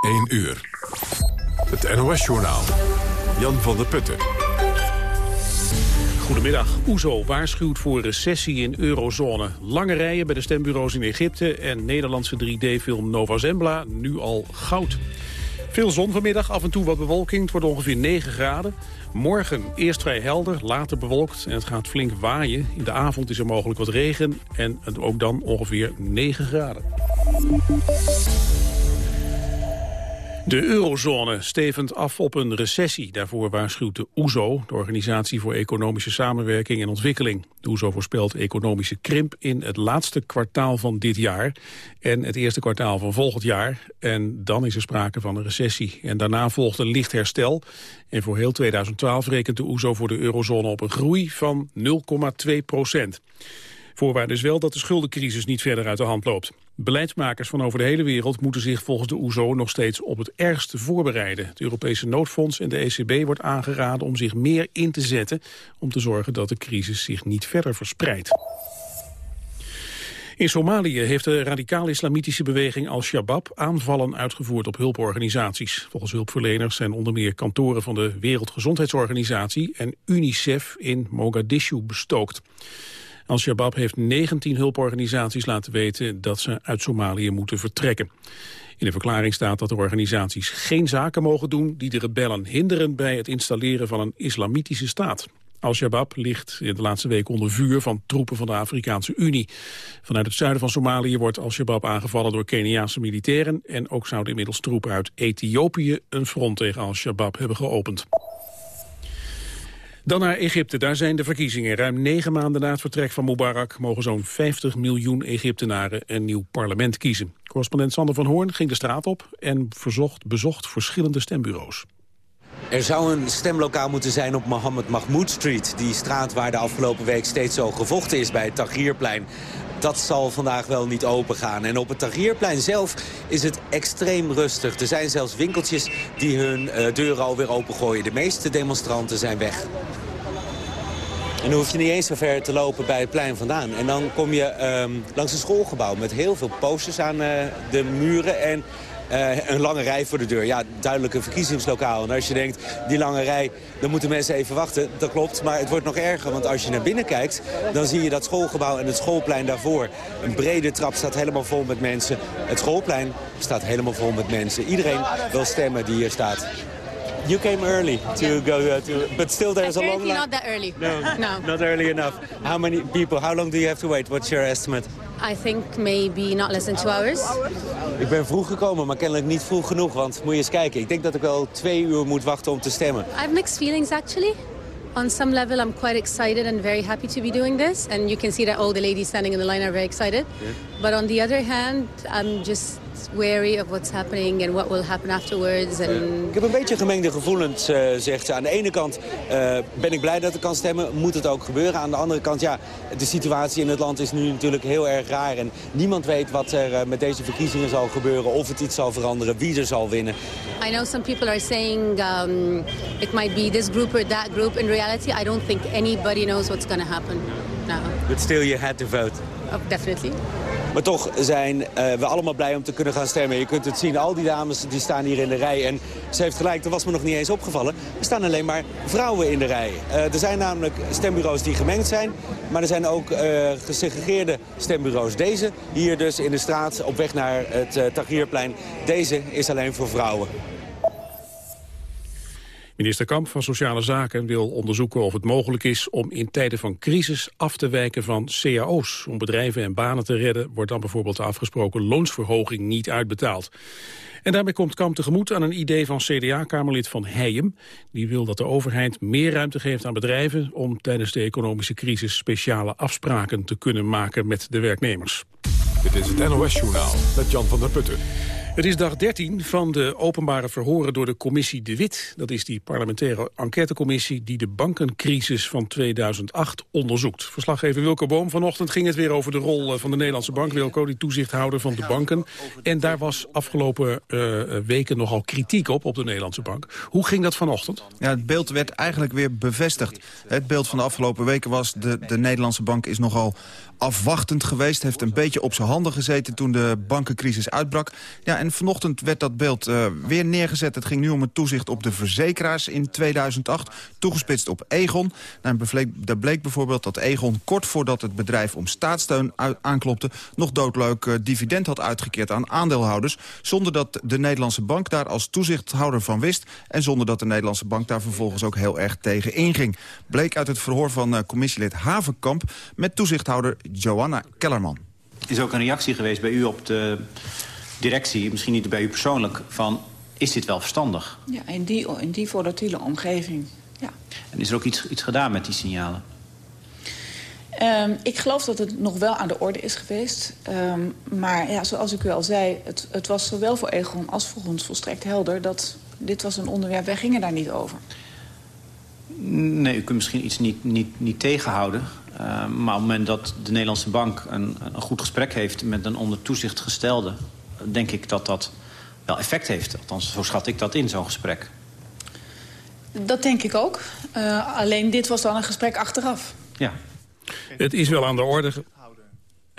1 uur. Het NOS-journaal. Jan van der Putten. Goedemiddag. OESO waarschuwt voor recessie in eurozone. Lange rijen bij de stembureaus in Egypte... en Nederlandse 3D-film Nova Zembla nu al goud. Veel zon vanmiddag, af en toe wat bewolking. Het wordt ongeveer 9 graden. Morgen eerst vrij helder, later bewolkt en het gaat flink waaien. In de avond is er mogelijk wat regen en ook dan ongeveer 9 graden. De eurozone stevend af op een recessie. Daarvoor waarschuwt de OESO, de Organisatie voor Economische Samenwerking en Ontwikkeling. De OESO voorspelt economische krimp in het laatste kwartaal van dit jaar en het eerste kwartaal van volgend jaar. En dan is er sprake van een recessie. En daarna volgt een licht herstel. En voor heel 2012 rekent de OESO voor de eurozone op een groei van 0,2 procent. Voorwaarde is wel dat de schuldencrisis niet verder uit de hand loopt. Beleidsmakers van over de hele wereld moeten zich volgens de OESO nog steeds op het ergste voorbereiden. Het Europese noodfonds en de ECB wordt aangeraden om zich meer in te zetten om te zorgen dat de crisis zich niet verder verspreidt. In Somalië heeft de radicaal-islamitische beweging Al-Shabaab aanvallen uitgevoerd op hulporganisaties. Volgens hulpverleners zijn onder meer kantoren van de Wereldgezondheidsorganisatie en UNICEF in Mogadishu bestookt. Al-Shabaab heeft 19 hulporganisaties laten weten dat ze uit Somalië moeten vertrekken. In de verklaring staat dat de organisaties geen zaken mogen doen die de rebellen hinderen bij het installeren van een islamitische staat. Al-Shabaab ligt in de laatste week onder vuur van troepen van de Afrikaanse Unie. Vanuit het zuiden van Somalië wordt Al-Shabaab aangevallen door Keniaanse militairen... en ook zouden inmiddels troepen uit Ethiopië een front tegen Al-Shabaab hebben geopend. Dan naar Egypte. Daar zijn de verkiezingen. Ruim negen maanden na het vertrek van Mubarak... mogen zo'n 50 miljoen Egyptenaren een nieuw parlement kiezen. Correspondent Sander van Hoorn ging de straat op... en verzocht, bezocht verschillende stembureaus. Er zou een stemlokaal moeten zijn op Mohammed Mahmoud Street. Die straat waar de afgelopen week steeds zo gevochten is bij het Tahrirplein dat zal vandaag wel niet open gaan. En op het Tahrirplein zelf is het extreem rustig. Er zijn zelfs winkeltjes die hun uh, deuren alweer opengooien. De meeste demonstranten zijn weg. En dan hoef je niet eens zo ver te lopen bij het plein vandaan. En dan kom je um, langs een schoolgebouw met heel veel posters aan uh, de muren. En uh, een lange rij voor de deur. Ja, duidelijk een verkiezingslokaal. En als je denkt, die lange rij, dan moeten mensen even wachten. Dat klopt, maar het wordt nog erger. Want als je naar binnen kijkt, dan zie je dat schoolgebouw en het schoolplein daarvoor. Een brede trap staat helemaal vol met mensen. Het schoolplein staat helemaal vol met mensen. Iedereen wil stemmen die hier staat. You came early to yeah. go uh, to, but still there's a long line. not that early. No, no, not early enough. How many people? How long do you have to wait? What's your estimate? I think maybe not less than two hours. Ik ben vroeg gekomen, maar kennelijk niet vroeg genoeg. Want moet je eens kijken, ik denk dat ik wel twee uur moet wachten om te stemmen. I have mixed feelings actually. On some level, I'm quite excited and very happy to be doing this. And you can see that all the ladies standing in the line are very excited. Yeah. But on the other hand, I'm just wary of what's happening and what will happen afterwards. And... Ik heb een beetje gemengde gevoelens, uh, zegt ze. Aan de ene kant uh, ben ik blij dat ik kan stemmen, moet het ook gebeuren. Aan de andere kant, ja, de situatie in het land is nu natuurlijk heel erg raar. En niemand weet wat er uh, met deze verkiezingen zal gebeuren, of het iets zal veranderen, wie er zal winnen. I know some people are saying um, it might be this group or that group. In reality, I don't think anybody knows what's going to happen now. But still you had to vote. Oh, definitely. Maar toch zijn uh, we allemaal blij om te kunnen gaan stemmen. Je kunt het zien, al die dames die staan hier in de rij. En ze heeft gelijk, dat was me nog niet eens opgevallen. Er staan alleen maar vrouwen in de rij. Uh, er zijn namelijk stembureaus die gemengd zijn. Maar er zijn ook uh, gesegregeerde stembureaus. Deze hier dus in de straat op weg naar het uh. Deze is alleen voor vrouwen. Minister Kamp van Sociale Zaken wil onderzoeken of het mogelijk is om in tijden van crisis af te wijken van cao's. Om bedrijven en banen te redden wordt dan bijvoorbeeld de afgesproken loonsverhoging niet uitbetaald. En daarmee komt Kamp tegemoet aan een idee van CDA-kamerlid van Heijem. Die wil dat de overheid meer ruimte geeft aan bedrijven om tijdens de economische crisis speciale afspraken te kunnen maken met de werknemers. Dit is het NOS Journaal met Jan van der Putten. Het is dag 13 van de openbare verhoren door de commissie De Wit. Dat is die parlementaire enquêtecommissie die de bankencrisis van 2008 onderzoekt. Verslaggever Wilco Boom vanochtend ging het weer over de rol eh, van de Nederlandse bank. Wilco, die toezichthouder van de banken. En daar was afgelopen uh, weken nogal kritiek op, op de Nederlandse bank. Hoe ging dat vanochtend? Ja, het beeld werd eigenlijk weer bevestigd. Het beeld van de afgelopen weken was... de, de Nederlandse bank is nogal afwachtend geweest. Heeft een beetje op zijn handen gezeten toen de bankencrisis uitbrak. Ja, en vanochtend werd dat beeld uh, weer neergezet. Het ging nu om het toezicht op de verzekeraars in 2008. Toegespitst op Egon. Nou, daar bleek bijvoorbeeld dat Egon kort voordat het bedrijf om staatssteun aanklopte... nog doodleuk uh, dividend had uitgekeerd aan aandeelhouders... zonder dat de Nederlandse bank daar als toezichthouder van wist... en zonder dat de Nederlandse bank daar vervolgens ook heel erg tegen inging. Bleek uit het verhoor van uh, commissielid Havenkamp... met toezichthouder Joanna Kellerman. Is ook een reactie geweest bij u op de directie, misschien niet bij u persoonlijk... van is dit wel verstandig? Ja, in die, in die volatiele omgeving, ja. En is er ook iets, iets gedaan met die signalen? Um, ik geloof dat het nog wel aan de orde is geweest. Um, maar ja, zoals ik u al zei, het, het was zowel voor Egon als voor ons volstrekt helder... dat dit was een onderwerp, wij gingen daar niet over. Nee, u kunt misschien iets niet, niet, niet tegenhouden. Uh, maar op het moment dat de Nederlandse bank een, een goed gesprek heeft... met een onder toezicht gestelde, denk ik dat dat wel effect heeft. Althans, zo schat ik dat in, zo'n gesprek. Dat denk ik ook. Uh, alleen dit was dan een gesprek achteraf. Ja. Het is wel aan de orde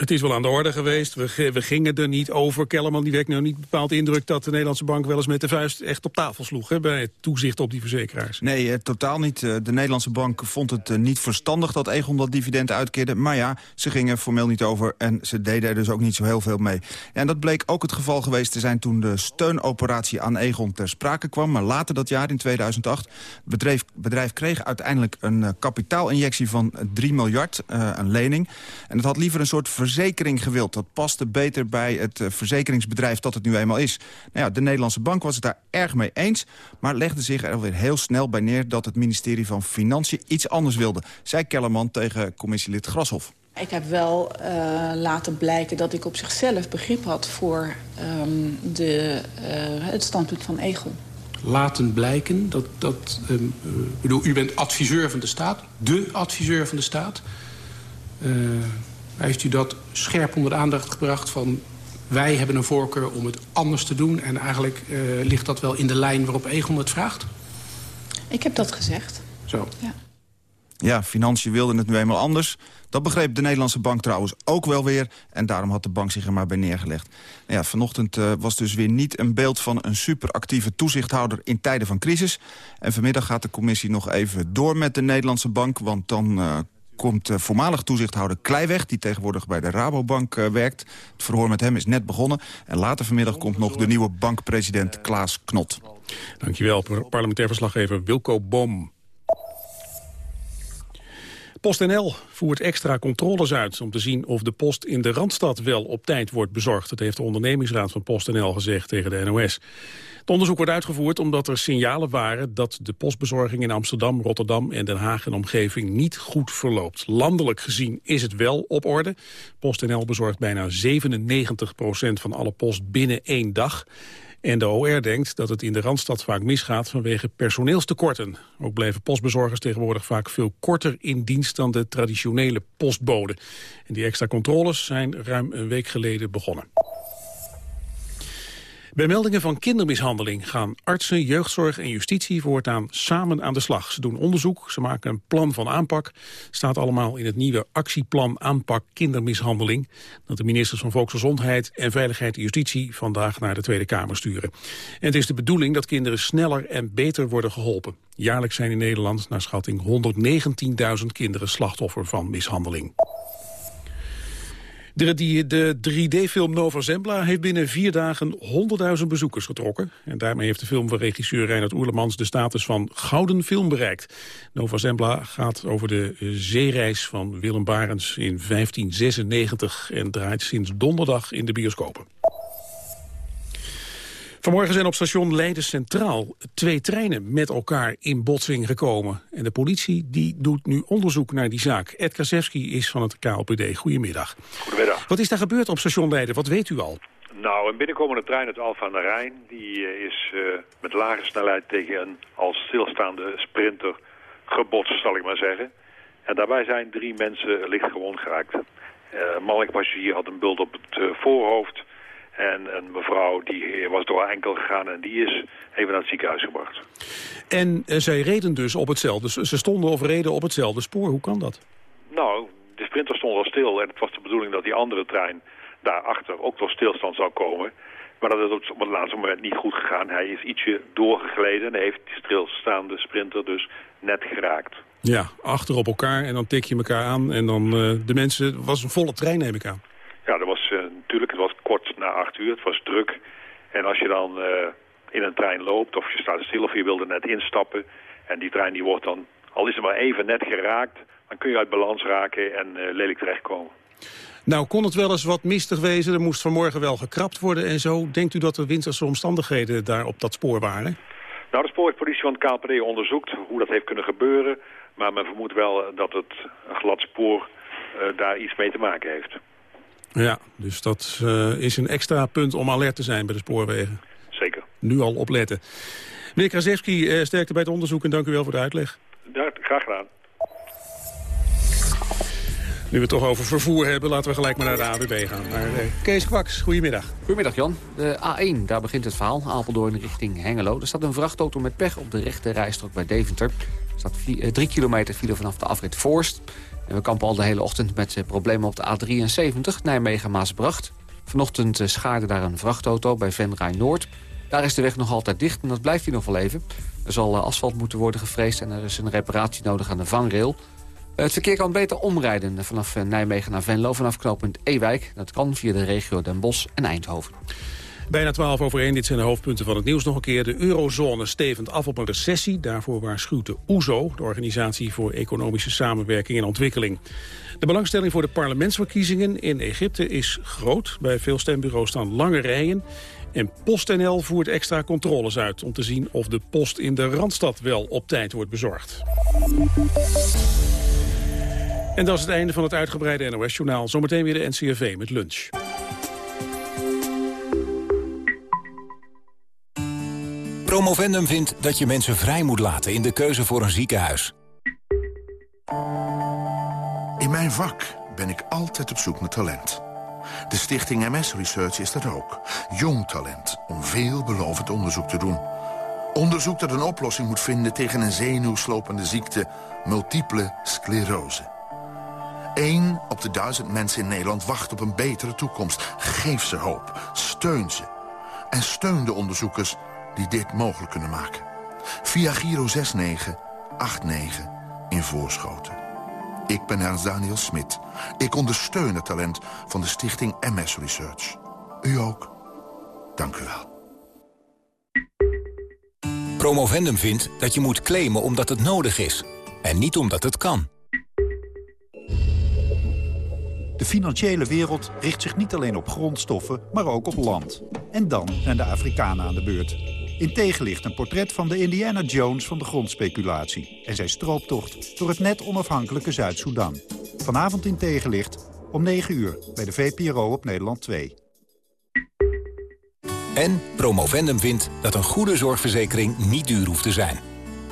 het is wel aan de orde geweest. We, gingen er niet over. Kellerman die wekt nou niet bepaald indruk dat de Nederlandse bank wel eens met de vuist echt op tafel sloeg hè, bij het toezicht op die verzekeraars. Nee, eh, totaal niet. Eh, de Nederlandse bank vond het eh, niet verstandig dat Egon dat dividend uitkeerde. Maar ja, ze gingen formeel niet over en ze deden er dus ook niet zo heel veel mee. En dat bleek ook het geval geweest te zijn toen de steunoperatie aan Egon ter sprake kwam. Maar later dat jaar, in 2008, het bedrijf, kreeg uiteindelijk een uh, kapitaalinjectie van 3 miljard, uh, een lening. En dat had liever een soort verzekering gewild. Dat paste beter bij het uh, verzekeringsbedrijf dat het nu eenmaal is. Nou ja, de Nederlandse bank was het daar erg mee eens... maar legde zich er alweer heel snel bij neer... dat het ministerie van Financiën iets anders wilde. Zei Kellerman tegen commissielid Grashoff. Ik heb wel uh, laten blijken dat ik op zichzelf begrip had... voor um, de, uh, het standpunt van Egon laten blijken. Dat, dat, um, bedoel, u bent adviseur van de staat, de adviseur van de staat. Heeft u dat scherp onder de aandacht gebracht van... wij hebben een voorkeur om het anders te doen... en eigenlijk uh, ligt dat wel in de lijn waarop Egon het vraagt? Ik heb dat gezegd. Zo. Ja. Ja, financiën wilden het nu eenmaal anders. Dat begreep de Nederlandse bank trouwens ook wel weer... en daarom had de bank zich er maar bij neergelegd. Ja, vanochtend uh, was dus weer niet een beeld van een superactieve toezichthouder... in tijden van crisis. En vanmiddag gaat de commissie nog even door met de Nederlandse bank... want dan uh, komt uh, voormalig toezichthouder Kleiweg... die tegenwoordig bij de Rabobank uh, werkt. Het verhoor met hem is net begonnen. En later vanmiddag komt nog de nieuwe bankpresident Klaas Knot. Dankjewel, parlementair verslaggever Wilco Boom. PostNL voert extra controles uit om te zien of de post in de Randstad wel op tijd wordt bezorgd. Dat heeft de ondernemingsraad van PostNL gezegd tegen de NOS. Het onderzoek wordt uitgevoerd omdat er signalen waren dat de postbezorging in Amsterdam, Rotterdam en Den Haag en omgeving niet goed verloopt. Landelijk gezien is het wel op orde. PostNL bezorgt bijna 97 procent van alle post binnen één dag. En de OR denkt dat het in de Randstad vaak misgaat vanwege personeelstekorten. Ook blijven postbezorgers tegenwoordig vaak veel korter in dienst dan de traditionele postbode. En die extra controles zijn ruim een week geleden begonnen. Bij meldingen van kindermishandeling gaan artsen, jeugdzorg en justitie voortaan samen aan de slag. Ze doen onderzoek, ze maken een plan van aanpak. Staat allemaal in het nieuwe actieplan aanpak kindermishandeling. Dat de ministers van Volksgezondheid en Veiligheid en Justitie vandaag naar de Tweede Kamer sturen. En het is de bedoeling dat kinderen sneller en beter worden geholpen. Jaarlijks zijn in Nederland naar schatting 119.000 kinderen slachtoffer van mishandeling. De, de 3D-film Nova Zembla heeft binnen vier dagen 100.000 bezoekers getrokken. En daarmee heeft de film van regisseur Reinhard Oerlemans de status van gouden film bereikt. Nova Zembla gaat over de zeereis van Willem Barens in 1596 en draait sinds donderdag in de bioscopen. Vanmorgen zijn op station Leiden Centraal twee treinen met elkaar in botsing gekomen. En de politie die doet nu onderzoek naar die zaak. Ed Kasewski is van het KLPD. Goedemiddag. Goedemiddag. Wat is daar gebeurd op station Leiden? Wat weet u al? Nou, een binnenkomende trein uit Alfa aan de Rijn... die uh, is uh, met lage snelheid tegen een als stilstaande sprinter gebotst, zal ik maar zeggen. En daarbij zijn drie mensen licht gewond geraakt. Uh, een mannelijk passagier had een bult op het voorhoofd... En een mevrouw die was door haar enkel gegaan en die is even naar het ziekenhuis gebracht. En uh, zij reden dus op hetzelfde, ze stonden of reden op hetzelfde spoor. Hoe kan dat? Nou, de sprinter stond al stil en het was de bedoeling dat die andere trein daarachter ook tot stilstand zou komen. Maar dat is op het laatste moment niet goed gegaan. Hij is ietsje doorgegleden en heeft die stilstaande sprinter dus net geraakt. Ja, achter op elkaar en dan tik je elkaar aan. En dan uh, de mensen, het was een volle trein neem ik aan. Ja, dat was uh, was kort na acht uur, het was druk. En als je dan uh, in een trein loopt of je staat stil of je wilde net instappen... en die trein die wordt dan, al is het maar even net geraakt... dan kun je uit balans raken en lelijk terechtkomen. Nou, kon het wel eens wat mistig wezen? Er moest vanmorgen wel gekrapt worden en zo. Denkt u dat er winterse omstandigheden daar op dat spoor waren? Nou, de spoorpolitie van het KLPD onderzoekt hoe dat heeft kunnen gebeuren. Maar men vermoedt wel dat het een glad spoor uh, daar iets mee te maken heeft. Ja, dus dat uh, is een extra punt om alert te zijn bij de spoorwegen. Zeker. Nu al opletten. Meneer Krasewski, uh, sterkte bij het onderzoek en dank u wel voor de uitleg. Ja, graag gedaan. Nu we het toch over vervoer hebben, laten we gelijk maar naar de AWB gaan. Naar uh, Kees Kwaks, goedemiddag. Goedemiddag Jan. De A1, daar begint het verhaal. Apeldoorn richting Hengelo. Er staat een vrachtauto met pech op de rechte rijstrook bij Deventer. Er staat vier, drie kilometer file vanaf de afrit Voorst. We kampen al de hele ochtend met uh, problemen op de A73, Nijmegen-Maasbracht. Vanochtend uh, schaarde daar een vrachtauto bij Venray Noord. Daar is de weg nog altijd dicht en dat blijft hier nog wel even. Er zal asfalt moeten worden gefreesd en er is een reparatie nodig aan de vangrail. Het verkeer kan beter omrijden vanaf Nijmegen naar Venlo... vanaf knooppunt Ewijk. Dat kan via de regio Den Bosch en Eindhoven. Bijna 12 over 1, dit zijn de hoofdpunten van het nieuws nog een keer. De eurozone stevend af op een recessie. Daarvoor waarschuwt de OESO, de Organisatie voor Economische Samenwerking en Ontwikkeling. De belangstelling voor de parlementsverkiezingen in Egypte is groot. Bij veel stembureaus staan lange rijen. En PostNL voert extra controles uit om te zien of de post in de Randstad wel op tijd wordt bezorgd. En dat is het einde van het uitgebreide NOS-journaal. Zometeen weer de NCRV met lunch. Promovendum vindt dat je mensen vrij moet laten in de keuze voor een ziekenhuis. In mijn vak ben ik altijd op zoek naar talent. De stichting MS Research is dat ook. Jong talent om veelbelovend onderzoek te doen. Onderzoek dat een oplossing moet vinden tegen een zenuwslopende ziekte... multiple sclerose. Eén op de duizend mensen in Nederland wacht op een betere toekomst. Geef ze hoop. Steun ze. En steun de onderzoekers die dit mogelijk kunnen maken. Via Giro 6989 in Voorschoten. Ik ben Ernst Daniel Smit. Ik ondersteun het talent van de stichting MS Research. U ook. Dank u wel. Promovendum vindt dat je moet claimen omdat het nodig is. En niet omdat het kan. De financiële wereld richt zich niet alleen op grondstoffen, maar ook op land. En dan zijn de Afrikanen aan de beurt. In tegenlicht een portret van de Indiana Jones van de grondspeculatie... en zijn strooptocht door het net onafhankelijke Zuid-Soedan. Vanavond in tegenlicht om 9 uur bij de VPRO op Nederland 2. En Promovendum vindt dat een goede zorgverzekering niet duur hoeft te zijn.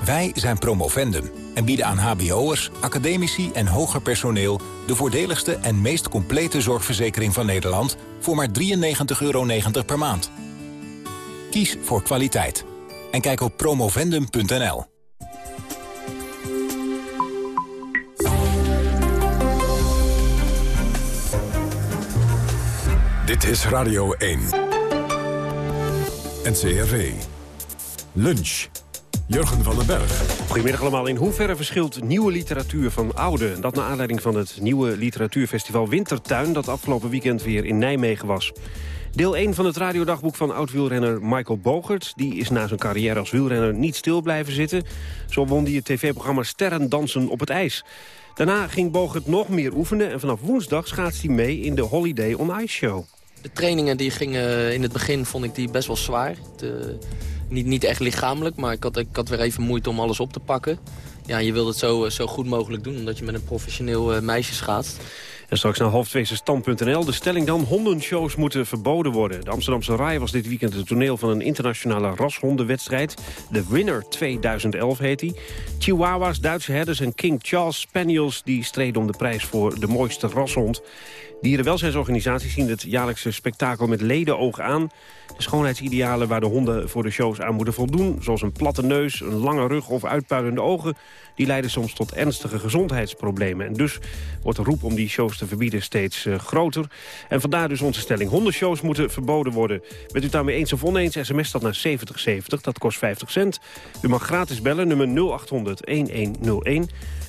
Wij zijn Promovendum en bieden aan hbo'ers, academici en hoger personeel... de voordeligste en meest complete zorgverzekering van Nederland... voor maar 93,90 euro per maand. Kies voor kwaliteit. En kijk op promovendum.nl. Dit is Radio 1. NCRV. Lunch. Jurgen van den Berg. Goedemiddag allemaal. In hoeverre verschilt nieuwe literatuur van oude? Dat naar aanleiding van het nieuwe literatuurfestival Wintertuin... dat afgelopen weekend weer in Nijmegen was. Deel 1 van het radiodagboek van oud-wielrenner Michael Bogert. Die is na zijn carrière als wielrenner niet stil blijven zitten. Zo won hij het tv-programma Sterren dansen op het ijs. Daarna ging Bogert nog meer oefenen... en vanaf woensdag schaatst hij mee in de Holiday on Ice Show. De trainingen die gingen in het begin vond ik die best wel zwaar. De, niet, niet echt lichamelijk, maar ik had, ik had weer even moeite om alles op te pakken. Ja, je wilt het zo, zo goed mogelijk doen, omdat je met een professioneel uh, meisje schaatst. Straks naar half. De stelling dan, hondenshows moeten verboden worden. De Amsterdamse Rai was dit weekend het toneel van een internationale rashondenwedstrijd. De Winner 2011 heet hij. Chihuahuas, Duitse herders en King Charles Spaniels... die streden om de prijs voor de mooiste rashond. Dierenwelzijnsorganisaties zien het jaarlijkse spektakel met ledenoog aan. De schoonheidsidealen waar de honden voor de shows aan moeten voldoen... zoals een platte neus, een lange rug of uitpuilende ogen... die leiden soms tot ernstige gezondheidsproblemen. En dus wordt de roep om die shows te verbieden steeds uh, groter. En vandaar dus onze stelling. Hondenshows moeten verboden worden. Bent u daarmee eens of oneens, sms dat naar 7070. Dat kost 50 cent. U mag gratis bellen, nummer 0800-1101.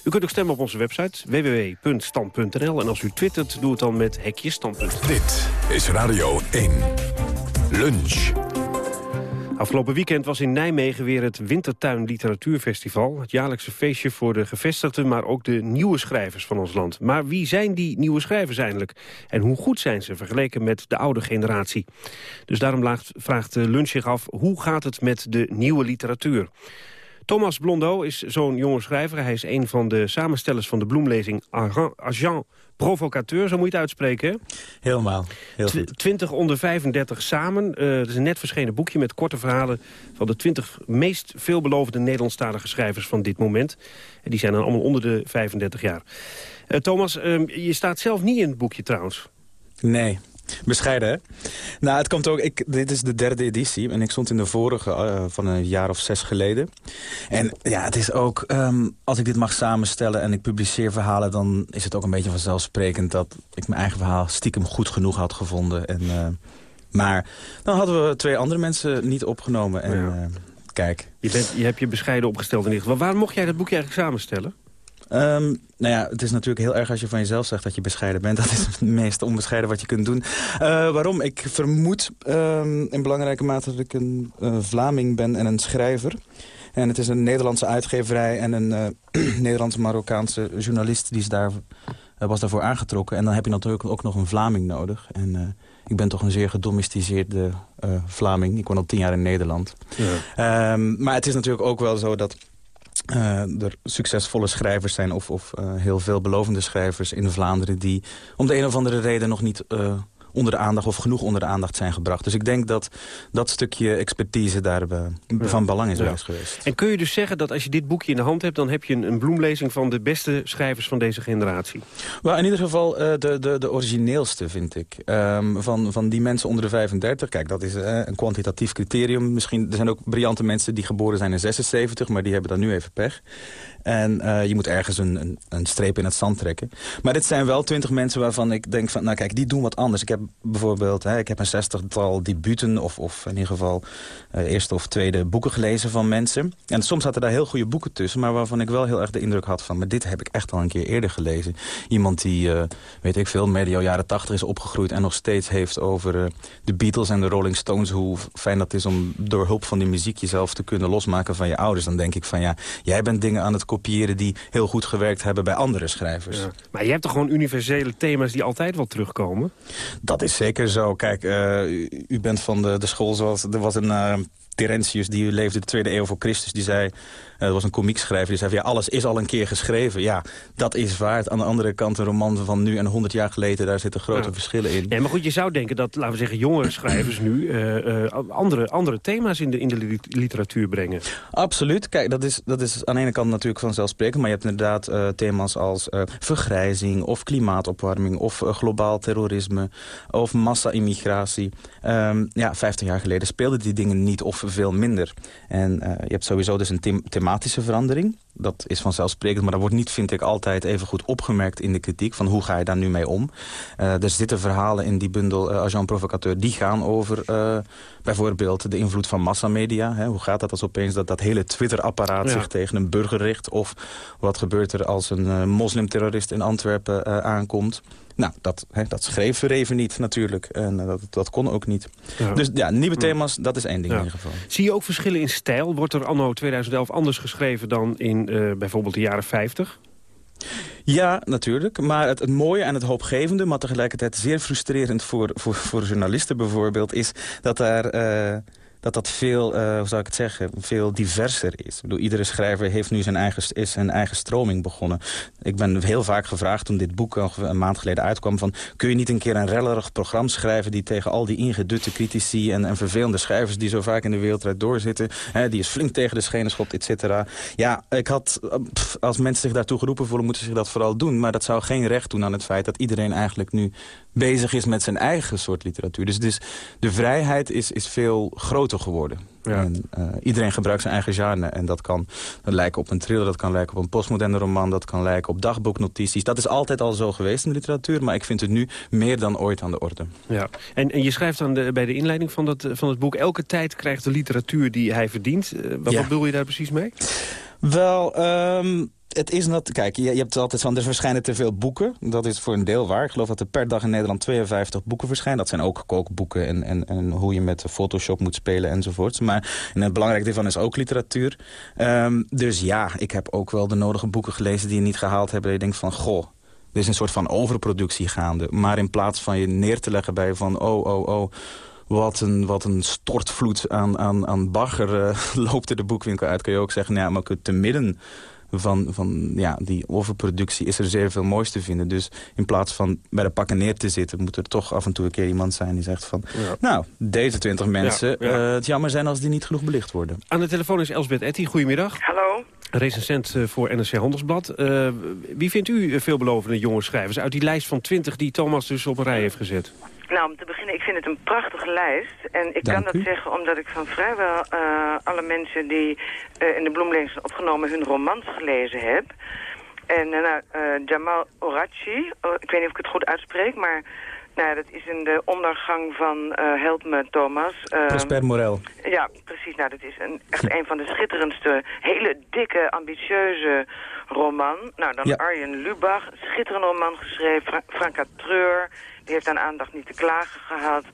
U kunt ook stemmen op onze website www.stand.nl. En als u twittert, doe het dan met hekje standpunt. Dit is Radio 1. Lunch. Afgelopen weekend was in Nijmegen weer het Wintertuin Literatuurfestival. Het jaarlijkse feestje voor de gevestigden, maar ook de nieuwe schrijvers van ons land. Maar wie zijn die nieuwe schrijvers eindelijk? En hoe goed zijn ze vergeleken met de oude generatie? Dus daarom vraagt lunch zich af, hoe gaat het met de nieuwe literatuur? Thomas Blondeau is zo'n jonge schrijver. Hij is een van de samenstellers van de bloemlezing Agent Provocateur, zo moet je het uitspreken. Helemaal, heel goed. 20 onder 35 samen. Uh, het is een net verschenen boekje met korte verhalen... van de 20 meest veelbelovende Nederlandstalige schrijvers van dit moment. En die zijn dan allemaal onder de 35 jaar. Uh, Thomas, uh, je staat zelf niet in het boekje trouwens. Nee, Bescheiden, hè? Nou, het komt ook... Ik, dit is de derde editie en ik stond in de vorige uh, van een jaar of zes geleden. En ja, het is ook... Um, als ik dit mag samenstellen en ik publiceer verhalen... dan is het ook een beetje vanzelfsprekend dat ik mijn eigen verhaal stiekem goed genoeg had gevonden. En, uh, maar dan hadden we twee andere mensen niet opgenomen. En ja. uh, kijk... Je, bent, je hebt je bescheiden opgesteld in ieder geval. Waarom mocht jij dat boekje eigenlijk samenstellen? Um, nou ja, het is natuurlijk heel erg als je van jezelf zegt dat je bescheiden bent. Dat is het meest onbescheiden wat je kunt doen. Uh, waarom? Ik vermoed um, in belangrijke mate dat ik een uh, Vlaming ben en een schrijver. En het is een Nederlandse uitgeverij en een uh, Nederlandse-Marokkaanse journalist... die is daar, was daarvoor aangetrokken. En dan heb je natuurlijk ook nog een Vlaming nodig. En ik ben toch een zeer gedomesticeerde Vlaming. Ik woon al tien jaar in Nederland. Ja. Um, maar het is natuurlijk ook wel zo dat uh, er succesvolle schrijvers zijn of, of uh, heel veel belovende schrijvers in Vlaanderen... die om de een of andere reden nog niet uh, onder de aandacht of genoeg onder de aandacht zijn gebracht. Dus ik denk dat dat stukje expertise daar ja. van belang is, ja. geweest. En kun je dus zeggen dat als je dit boekje in de hand hebt... dan heb je een, een bloemlezing van de beste schrijvers van deze generatie? Well, in ieder geval de, de, de origineelste, vind ik. Um, van, van die mensen onder de 35. Kijk, dat is een kwantitatief criterium. Misschien, er zijn ook briljante mensen die geboren zijn in 76... maar die hebben dan nu even pech. En uh, je moet ergens een, een, een, streep in het zand trekken. Maar dit zijn wel twintig mensen waarvan ik denk van... nou kijk, die doen wat anders. Ik heb bijvoorbeeld hè, ik heb een zestigtal debuten... of, of in ieder geval uh, eerste of tweede boeken gelezen van mensen. En soms zaten daar heel goede boeken tussen... maar waarvan ik wel heel erg de indruk had van... maar dit heb ik echt al een keer eerder gelezen. Iemand die, uh, weet ik veel, medio jaren tachtig is opgegroeid... en nog steeds heeft over de Beatles en de Rolling Stones... hoe fijn dat is om door hulp van die muziek jezelf te kunnen losmaken van je ouders. Dan denk ik van ja, jij bent dingen aan het kopiëren die heel goed gewerkt hebben bij andere schrijvers. Ja. Maar je hebt toch gewoon universele thema's die altijd wel terugkomen? Dat is zeker zo. Kijk, uh, u, u, bent van de, de school zoals... Er was een uh, Terentius, die leefde de tweede eeuw voor Christus, die zei... Uh, er was een komiekschrijver die zei... ja, alles is al een keer geschreven. Ja, dat is waar. Aan de andere kant een roman van nu en 100 jaar geleden... daar zitten grote ja. verschillen in. Ja, maar goed, je zou denken dat, laten we zeggen, jonge schrijvers nu... Uh, uh, andere, andere thema's in de, in de literatuur brengen. Absoluut. Kijk, dat is, dat is aan de ene kant natuurlijk vanzelfsprekend... maar je hebt inderdaad thema's als vergrijzing... of klimaatopwarming, of globaal terrorisme... of massa-immigratie. Um, ja, 50 jaar geleden speelden die dingen niet of veel minder. En je hebt sowieso dus een thema verandering. Dat is vanzelfsprekend, maar dat wordt niet, vind ik, altijd even goed opgemerkt in de kritiek. Van hoe ga je daar nu mee om? Uh, er zitten verhalen in die bundel uh, Agent Provocateur... die gaan over uh, bijvoorbeeld de invloed van massamedia. Hè? Hoe gaat dat als opeens dat, dat hele Twitter-apparaat ja. zich tegen een burger richt? Of wat gebeurt er als een moslimterrorist in Antwerpen aankomt? Nou, dat, hè, dat schreef Verheven niet natuurlijk. En dat, dat kon ook niet. Ja. Dus ja, nieuwe thema's, dat is één ding ja. in ieder geval. Zie je ook verschillen in stijl? Wordt er anno 2011 anders geschreven dan in uh, bijvoorbeeld de jaren 50? Ja, natuurlijk. Maar het, het, mooie en het hoopgevende, maar tegelijkertijd zeer frustrerend voor, voor, voor journalisten bijvoorbeeld... is dat daar... Uh, dat dat veel, uh, hoe zou ik het zeggen, veel diverser is. Ik bedoel, iedere schrijver heeft nu zijn eigen, is zijn eigen stroming begonnen. Ik ben heel vaak gevraagd toen dit boek een maand geleden uitkwam... van kun je niet een keer een rellerig programma schrijven... die tegen al die ingedutte critici en, en vervelende schrijvers... die zo vaak in de wereldrijd doorzitten... Hè, die is flink tegen de schenen schopt, et cetera. Ja, ik had, als mensen zich daartoe geroepen voelen... moeten ze zich dat vooral doen. Maar dat zou geen recht doen aan het feit dat iedereen eigenlijk nu bezig is met zijn eigen soort literatuur. Dus, dus de vrijheid is, is veel groter geworden. En, uh, iedereen gebruikt zijn eigen genre. En dat kan lijken op een thriller, dat kan lijken op een postmoderne roman... dat kan lijken op dagboeknotities. Dat is altijd al zo geweest in de literatuur... maar ik vind het nu meer dan ooit aan de orde. Ja. En, en je schrijft dan de, bij de inleiding van, dat, van het boek... elke tijd krijgt de literatuur die hij verdient. Uh, wat, ja. wat bedoel je daar precies mee? Wel, um, het is dat, kijk, je, je, hebt altijd van, er verschijnen te veel boeken. Dat is voor een deel waar. Ik geloof dat er per dag in Nederland 52 boeken verschijnen. Dat zijn ook kookboeken en, en, en hoe je met Photoshop moet spelen enzovoorts. Maar een belangrijk deel van is ook literatuur. Um, dus ja, ik heb ook wel de nodige boeken gelezen die je niet gehaald hebben. Dat je denkt van, goh, er is een soort van overproductie gaande. Maar in plaats van je neer te leggen bij van, oh, oh, oh wat een, wat een stortvloed aan, aan, aan bagger uh, loopt er de boekwinkel uit. Kun je ook zeggen, nou ja, maar te midden van, van ja, die overproductie is er zeer veel moois te vinden. Dus in plaats van bij de pakken neer te zitten... moet er toch af en toe een keer iemand zijn die zegt van... nou, deze twintig mensen, uh, het jammer zijn als die niet genoeg belicht worden. Aan de telefoon is Elsbeth Etty. Goedemiddag. Hallo. Recensent eh, voor NRC Handelsblad. Uh, wie vindt u veelbelovende jonge schrijvers uit die lijst van 20 die Thomas dus op een rij heeft gezet? Nou, om te beginnen, ik vind het een prachtige lijst. En ik kan dat zeggen omdat ik van vrijwel uh, alle mensen die uh, in de Bloemlings opgenomen hun romans gelezen heb. En uh, Jamal Orachi, oh, ik weet niet of ik het goed uitspreek, maar nou, dat is in de ondergang van Help me Thomas. Prosper Morel. Ja, precies. Nou, dat is een, echt een van de schitterendste, hele dikke, ambitieuze roman. Nou, dan Arjen Lubach, schitterende roman geschreven. Fra Franka Treur, die heeft aan aandacht niet te klagen gehad.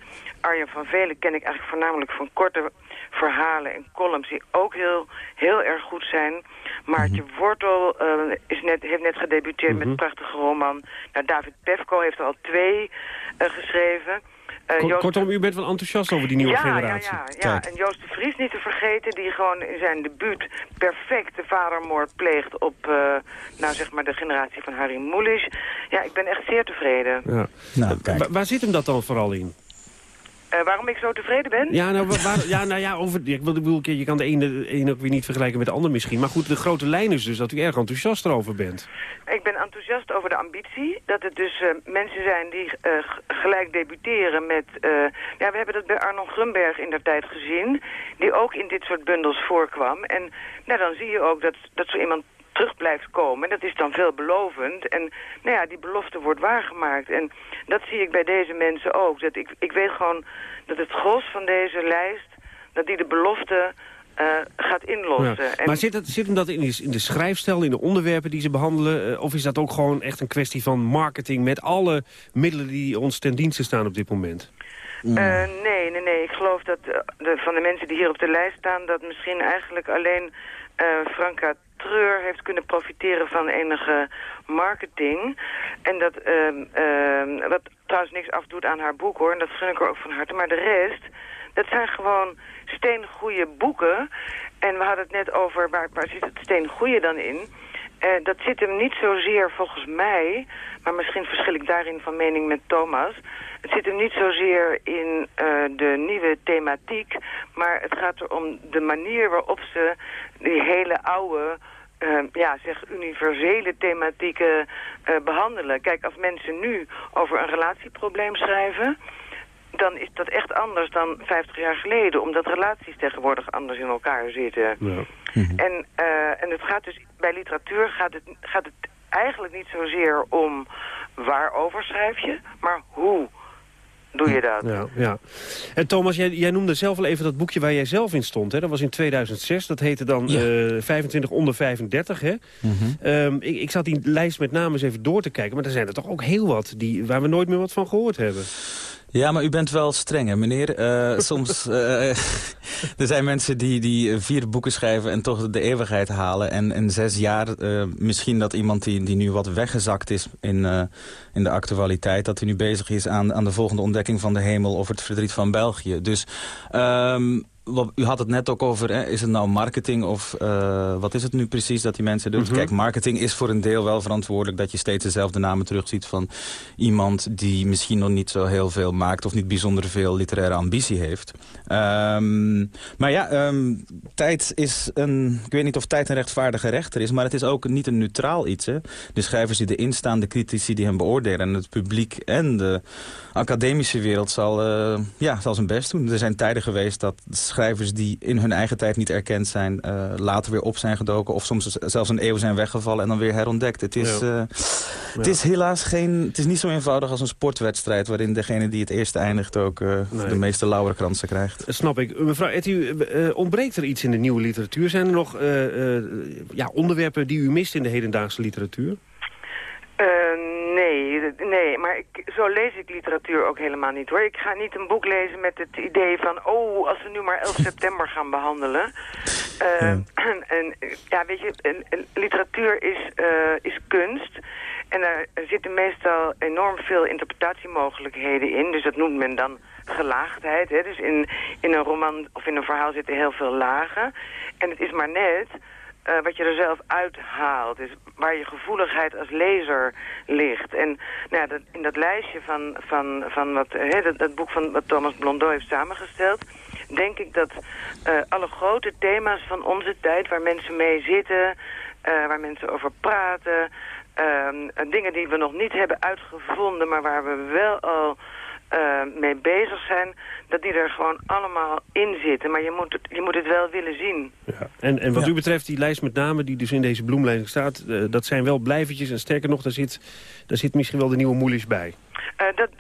Arjen van Velen ken ik eigenlijk voornamelijk van korte verhalen en columns die ook heel, heel erg goed zijn. Maartje mm Wortel uh, is net, heeft net gedebuteerd met een mhm. prachtige roman. Nou, David Pefko heeft er al twee uh, geschreven. Uh, Kortom, u bent wel enthousiast over die nieuwe ja, generatie. Ja, ja, ja. En Joost de Vries niet te vergeten, die gewoon in zijn debuut perfect de vadermoord pleegt op uh, nou, zeg maar de generatie van Harry Mulisch. Ja, ik ben echt zeer tevreden. Ja. Nou, waar zit hem dat dan vooral in? Uh, waarom ik zo tevreden ben? Ja, nou, waar, ja, nou ja, over, ik bedoel, je kan de ene, ene ook weer niet vergelijken met de ander misschien. Maar goed, de grote lijn is dus dat u erg enthousiast erover bent. Ik ben enthousiast over de ambitie. Dat het dus uh, mensen zijn die uh, gelijk debuteren met... ja, we hebben dat bij Arno Grunberg in der tijd gezien. Die ook in dit soort bundels voorkwam. En nou, dan zie je ook dat, dat zo iemand terug blijft komen. En dat is dan veelbelovend. En nou ja, die belofte wordt waargemaakt. En dat zie ik bij deze mensen ook. Dat ik, ik weet gewoon dat het gros van deze lijst... dat die de belofte uh, gaat inlossen. Ja. Maar zit, het, zit hem dat in de, in de schrijfstijl, in de onderwerpen die ze behandelen? Uh, of is dat ook gewoon echt een kwestie van marketing... met alle middelen die ons ten dienste staan op dit moment? Uh, nee, nee, nee. Ik geloof dat de, van de mensen die hier op de lijst staan... dat misschien eigenlijk alleen Franka Heeft kunnen profiteren van enige marketing. En dat, uh, wat trouwens niks afdoet aan haar boek hoor, en dat gun ik er ook van harte. Maar de rest, dat zijn gewoon steengoede boeken. En we hadden het net over, waar, zit het steengoede dan in? Uh, dat zit hem niet zozeer volgens mij, maar misschien verschil ik daarin van mening met Thomas. Het zit hem niet zozeer in uh, de nieuwe thematiek, maar het gaat er om de manier waarop ze die hele oude uh, ja, zeg, universele thematieken uh, behandelen. Kijk, als mensen nu over een relatieprobleem schrijven... dan is dat echt anders dan 50 jaar geleden. Omdat relaties tegenwoordig anders in elkaar zitten. Ja. Mhm. en, uh, en het gaat dus, bij literatuur gaat het, gaat het eigenlijk niet zozeer om waarover schrijf je... maar hoe doe je dat. Ja, ja. En Thomas, jij, jij, noemde zelf al even dat boekje waar jij zelf in stond. Hè? Dat was in 2006. Dat heette dan ja. uh, eh, 25 onder 35. Hè? Mm -hmm. um, ik, ik zat die lijst met name eens even door te kijken. Maar er zijn er toch ook heel wat die, waar we nooit meer wat van gehoord hebben. Ja, maar u bent wel streng, hè, meneer. Uh, soms, uh, er zijn mensen die, die vier boeken schrijven en toch de eeuwigheid halen. En in zes jaar, uh, misschien dat iemand die, die nu wat weggezakt is in, in de actualiteit... dat hij nu bezig is aan, aan de volgende ontdekking van de hemel of het verdriet van België. Dus... Um, u had het net ook over, hè, is het nou marketing of uh, wat is het nu precies dat die mensen doen? Mhm. Kijk, marketing is voor een deel wel verantwoordelijk dat je steeds dezelfde namen terugziet van iemand die misschien nog niet zo heel veel maakt of niet bijzonder veel literaire ambitie heeft. Um, maar ja, um, tijd is een, ik weet niet of tijd een rechtvaardige rechter is, maar het is ook niet een neutraal iets. Hè? De schrijvers die erin staan, de critici die hem beoordelen en het publiek en de academische wereld zal, uh, ja, zal zijn best doen. Er zijn tijden geweest dat schrijvers die in hun eigen tijd niet erkend zijn... Uh, later weer op zijn gedoken of soms zelfs een eeuw zijn weggevallen... en dan weer herontdekt. Het is, ja. uh, het is helaas geen, het is niet zo eenvoudig als een sportwedstrijd... waarin degene die het eerste eindigt ook uh, nee. de meeste lauwerkransen krijgt. Snap ik. Mevrouw Etty, ontbreekt er iets in de nieuwe literatuur? Zijn er nog ja, onderwerpen die u mist in de hedendaagse literatuur? Uh, nee, nee, maar ik, zo lees ik literatuur ook helemaal niet hoor. Ik ga niet een boek lezen met het idee van... oh, als we nu maar 11 september gaan behandelen. Uh, ja. En, ja, weet je, en, literatuur is, uh, is kunst. En daar zitten meestal enorm veel interpretatiemogelijkheden in. Dus dat noemt men dan gelaagdheid. Hè? Dus in, in een roman of in een verhaal zitten heel veel lagen. En het is maar net... Uh, wat je er zelf uithaalt. Dus waar je gevoeligheid als lezer ligt. En nou dat, in dat lijstje van, van, van wat, hè, dat, boek van wat Thomas Blondeau heeft samengesteld... denk ik dat uh, alle grote thema's van onze tijd... waar mensen mee zitten, uh, waar mensen over praten... dingen die we nog niet hebben uitgevonden... maar waar we wel al... Uh, mee bezig zijn, dat die er gewoon allemaal in zitten. Maar je moet het, je moet het wel willen zien. Ja. En, en wat ja. u betreft, die lijst met namen die dus in deze bloemlijn staat... Uh, dat zijn wel blijvertjes en sterker nog, daar zit, daar zit misschien wel de nieuwe moelies bij. Uh, dat,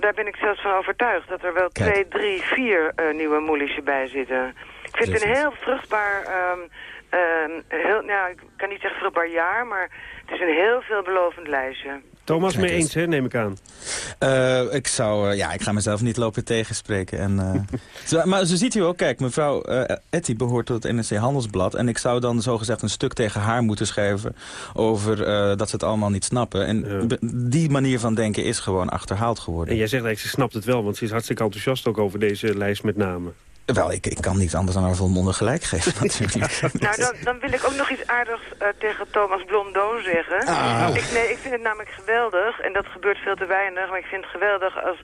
daar ben ik zelfs van overtuigd. Dat er wel Kijk. twee, drie, vier nieuwe moelies bij zitten. Ik vind het een heel vruchtbaar... Um, heel, nou, ik kan niet zeggen vruchtbaar jaar, maar het is een heel veelbelovend lijstje. Thomas, mee eens, hè, neem ik aan. Uh, ik zou, uh, ja, ik ga mezelf niet lopen tegenspreken. En, uh, zo, maar zo ziet u ook, kijk, mevrouw Etty behoort tot het NRC Handelsblad. En ik zou dan zogezegd een stuk tegen haar moeten schrijven over dat ze het allemaal niet snappen. En ja. die manier van denken is gewoon achterhaald geworden. En jij zegt eigenlijk, ze snapt het wel, want ze is hartstikke enthousiast ook over deze lijst met namen. Wel, ik, ik kan niets anders dan haar volmondig gelijk geven natuurlijk. nou, dan, dan wil ik ook nog iets aardigs uh, tegen Thomas Blondeau zeggen. Ah. Ik, nee, ik vind het namelijk geweldig, en dat gebeurt veel te weinig... maar ik vind het geweldig als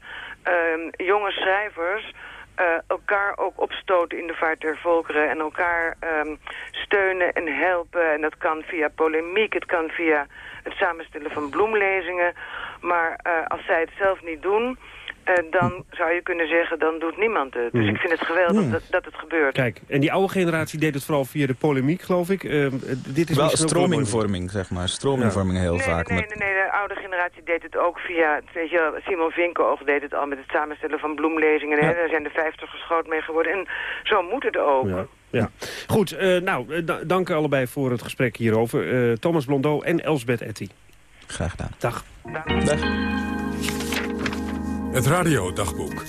uh, jonge schrijvers... Uh, elkaar ook opstoten in de vaart der volkeren... en elkaar um, steunen en helpen. En dat kan via polemiek, het kan via het samenstellen van bloemlezingen. Maar uh, als zij het zelf niet doen... Uh, dan zou je kunnen zeggen, dan doet niemand het. Dus Mm. ik vind het geweldig Hmm. dat, dat het gebeurt. Kijk, en die oude generatie deed het vooral via de polemiek, geloof ik. Uh, dit is Wel stromingvorming, zeg maar. Stromingvorming heel nee, vaak. Nee, met- nee, nee, de oude generatie deed het ook via... Weet je, wel, Simon Vinkoog deed het al met het samenstellen van bloemlezingen. Hè? Daar zijn de vijftigers groot mee geworden. En zo moet het ook. Ja. Ja. Goed, uh, nou, da- dank allebei voor het gesprek hierover. Uh, Thomas Blondeau en Elsbeth Etty. Graag gedaan. Dag. Dag. Het radiodagboek.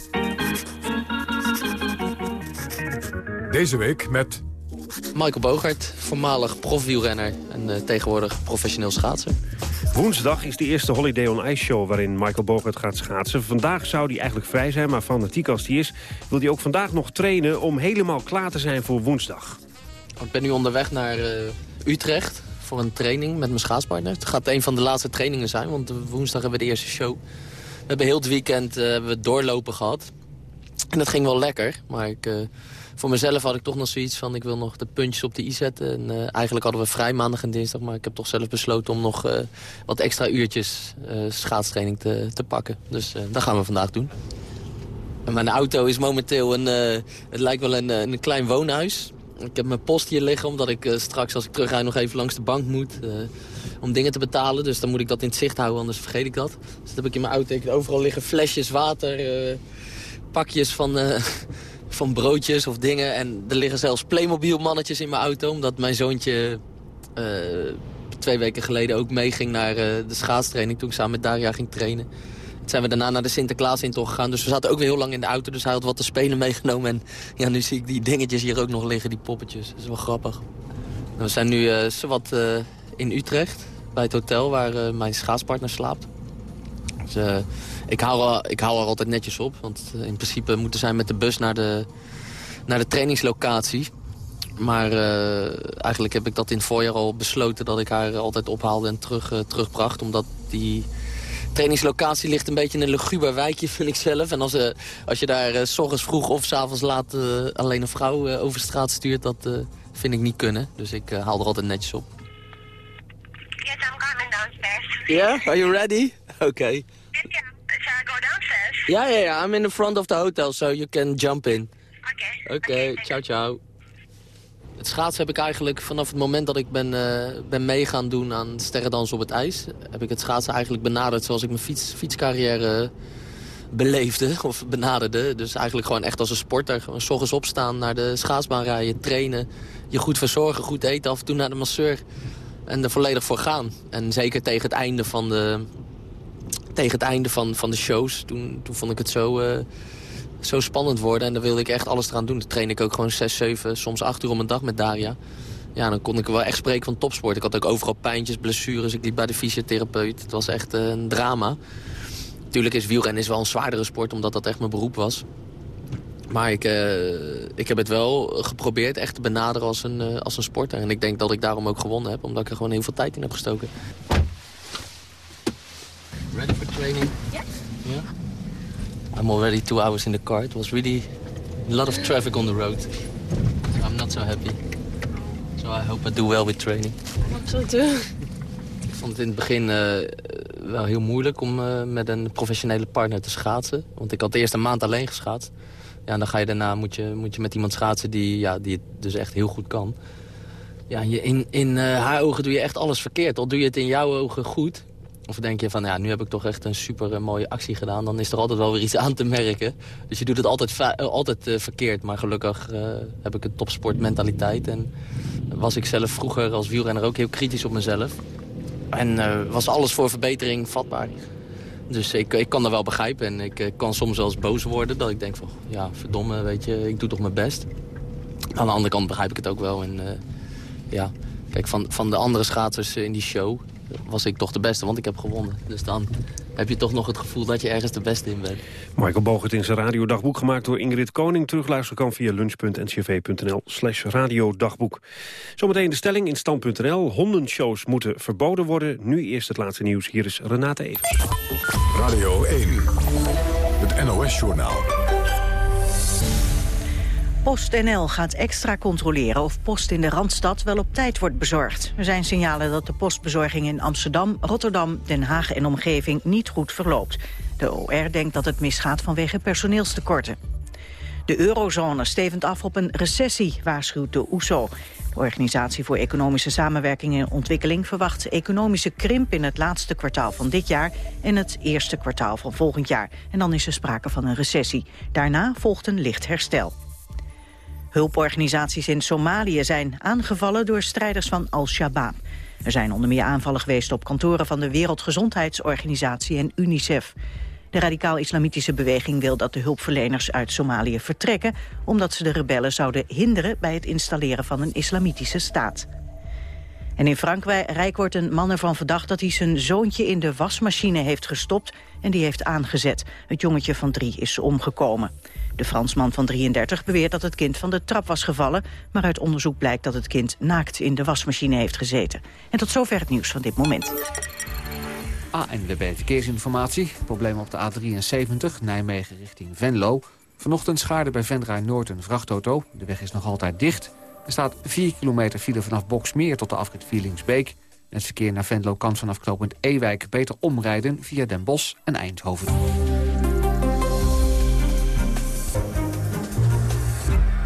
Deze week met... Michael Bogert, voormalig profwielrenner en uh, tegenwoordig professioneel schaatser. Woensdag is de eerste Holiday on Ice show waarin Michael Bogert gaat schaatsen. Vandaag zou hij eigenlijk vrij zijn, maar fanatiek als hij is... wil hij ook vandaag nog trainen om helemaal klaar te zijn voor woensdag. Ik ben nu onderweg naar uh, Utrecht voor een training met mijn schaatspartner. Het gaat een van de laatste trainingen zijn, want woensdag hebben we de eerste show. We hebben heel het weekend uh, we doorlopen gehad. En dat ging wel lekker, maar ik, uh, voor mezelf had ik toch nog zoiets van... ik wil nog de puntjes op de i zetten. En, uh, eigenlijk hadden we vrij maandag en dinsdag... maar ik heb toch zelf besloten om nog wat extra uurtjes schaatstraining te, te pakken. Dus dat gaan we vandaag doen. En mijn auto is momenteel een... het lijkt wel een, een klein woonhuis. Ik heb mijn post hier liggen, omdat ik straks als ik terug ga nog even langs de bank moet om dingen te betalen. Dus dan moet ik dat in het zicht houden, anders vergeet ik dat. Dus dat heb ik in mijn auto. Ik overal liggen flesjes water, uh, pakjes van, van broodjes of dingen. En er liggen zelfs Playmobil mannetjes in mijn auto. Omdat mijn zoontje twee weken geleden ook meeging naar de schaatstraining. Toen ik samen met Daria ging trainen. Zijn we daarna naar de Sinterklaas in gegaan. Dus we zaten ook weer heel lang in de auto. Dus hij had wat te spelen meegenomen. En ja, nu zie ik die dingetjes hier ook nog liggen, die poppetjes. Dat is wel grappig. En we zijn nu uh, zowat in Utrecht bij het hotel waar uh, mijn schaatspartner slaapt. Dus, ik, hou, ik er altijd netjes op, want in principe moeten zij met de bus naar de, naar de trainingslocatie. Maar eigenlijk heb ik dat in het voorjaar al besloten... dat ik haar altijd ophaalde en terug, terugbracht. Omdat die trainingslocatie ligt een beetje in een luguber wijkje, vind ik zelf. En als, uh, als je daar uh, s ochtends vroeg of s avonds laat alleen een vrouw over straat stuurt... dat vind ik niet kunnen. Dus ik haal er altijd netjes op. Yes, I'm coming downstairs. Yeah? Are you ready? Okay. Yeah, shall I go downstairs? Ja, ja, ja. I'm in the front of the hotel, so you can jump in. Oké. Oké, okay, okay, ciao, ciao. Het schaatsen heb ik eigenlijk vanaf het moment dat ik ben, uh, ben meegaan doen aan sterrendans op het ijs... heb ik het schaatsen eigenlijk benaderd zoals ik mijn fiets, fietscarrière beleefde of benaderde. Dus eigenlijk gewoon echt als een sporter. Gewoon opstaan, naar de schaatsbaan rijden, trainen. Je goed verzorgen, goed eten, af en toe naar de masseur. En er volledig voor gaan. En zeker tegen het einde van de, tegen het einde van, van de shows, toen, toen vond ik het zo... Uh, zo spannend worden. En dan wilde ik echt alles eraan doen. Dan train ik ook gewoon 6, 7, soms 8 uur om een dag met Daria. Ja, dan kon ik wel echt spreken van topsport. Ik had ook overal pijntjes, blessures. Ik liep bij de fysiotherapeut. Het was echt uh, een drama. Natuurlijk is wielrennen is wel een zwaardere sport, omdat dat echt mijn beroep was. Maar ik, uh, ik heb het wel geprobeerd echt te benaderen als een, uh, als een sporter. En ik denk dat ik daarom ook gewonnen heb, omdat ik er gewoon heel veel tijd in heb gestoken. Ready for training? Yes. Yeah? I'm already two hours in the car. It was really a lot of traffic on the road. So I'm not so happy. So I hope I do well with training. Ik vond het in het begin uh, wel heel moeilijk om uh, met een professionele partner te schaatsen. Want ik had eerst een maand alleen geschaatst. Ja, en dan ga je daarna moet je, moet je met iemand schaatsen die, ja, die het dus echt heel goed kan. Ja, in, in uh, haar ogen doe je echt alles verkeerd. Al doe je het in jouw ogen goed, of denk je van, ja, nu heb ik toch echt een super uh, mooie actie gedaan. Dan is er altijd wel weer iets aan te merken. Dus je doet het altijd, uh, altijd uh, verkeerd. Maar gelukkig heb ik een topsportmentaliteit. En was ik zelf vroeger als wielrenner ook heel kritisch op mezelf. En was alles voor verbetering vatbaar. Dus ik, ik kan dat wel begrijpen. En ik kan soms eens boos worden. Dat ik denk van, ja, verdomme, weet je, ik doe toch mijn best. Aan de andere kant begrijp ik het ook wel. En ja, kijk, van, van de andere schaatsers in die show was ik toch de beste, want ik heb gewonnen. Dus dan heb je toch nog het gevoel dat je ergens de beste in bent. Michael Bogert in zijn radiodagboek gemaakt door Ingrid Koning. Terugluisteren kan via lunch.ncv.nl slash radiodagboek. Zometeen de stelling in stand.nl. Hondenshows moeten verboden worden. Nu eerst het laatste nieuws. Hier is Renate Evers. Radio 1, het NOS-journaal. PostNL gaat extra controleren of post in de Randstad wel op tijd wordt bezorgd. Er zijn signalen dat de postbezorging in Amsterdam, Rotterdam, Den Haag en omgeving niet goed verloopt. De OR denkt dat het misgaat vanwege personeelstekorten. De eurozone stevend af op een recessie, waarschuwt de OESO. De Organisatie voor Economische Samenwerking en Ontwikkeling verwacht economische krimp in het laatste kwartaal van dit jaar en het eerste kwartaal van volgend jaar. En dan is er sprake van een recessie. Daarna volgt een licht herstel. Hulporganisaties in Somalië zijn aangevallen door strijders van Al-Shabaab. Er zijn onder meer aanvallen geweest op kantoren van de Wereldgezondheidsorganisatie en UNICEF. De radicaal-islamitische beweging wil dat de hulpverleners uit Somalië vertrekken... omdat ze de rebellen zouden hinderen bij het installeren van een islamitische staat. En in Frankrijk wordt een man ervan verdacht dat hij zijn zoontje in de wasmachine heeft gestopt en die heeft aangezet. Het jongetje van drie is omgekomen. De Fransman van 33 beweert dat het kind van de trap was gevallen... maar uit onderzoek blijkt dat het kind naakt in de wasmachine heeft gezeten. En tot zover het nieuws van dit moment. ANWB Verkeersinformatie. Probleem op de A73, Nijmegen richting Venlo. Vanochtend schaarde bij Venray Noord een vrachtauto. De weg is nog altijd dicht. Er staat 4 kilometer file vanaf Boksmeer tot de afrit Vielingsbeek. Het verkeer naar Venlo kan vanaf knooppunt Ewijk beter omrijden via Den Bosch en Eindhoven.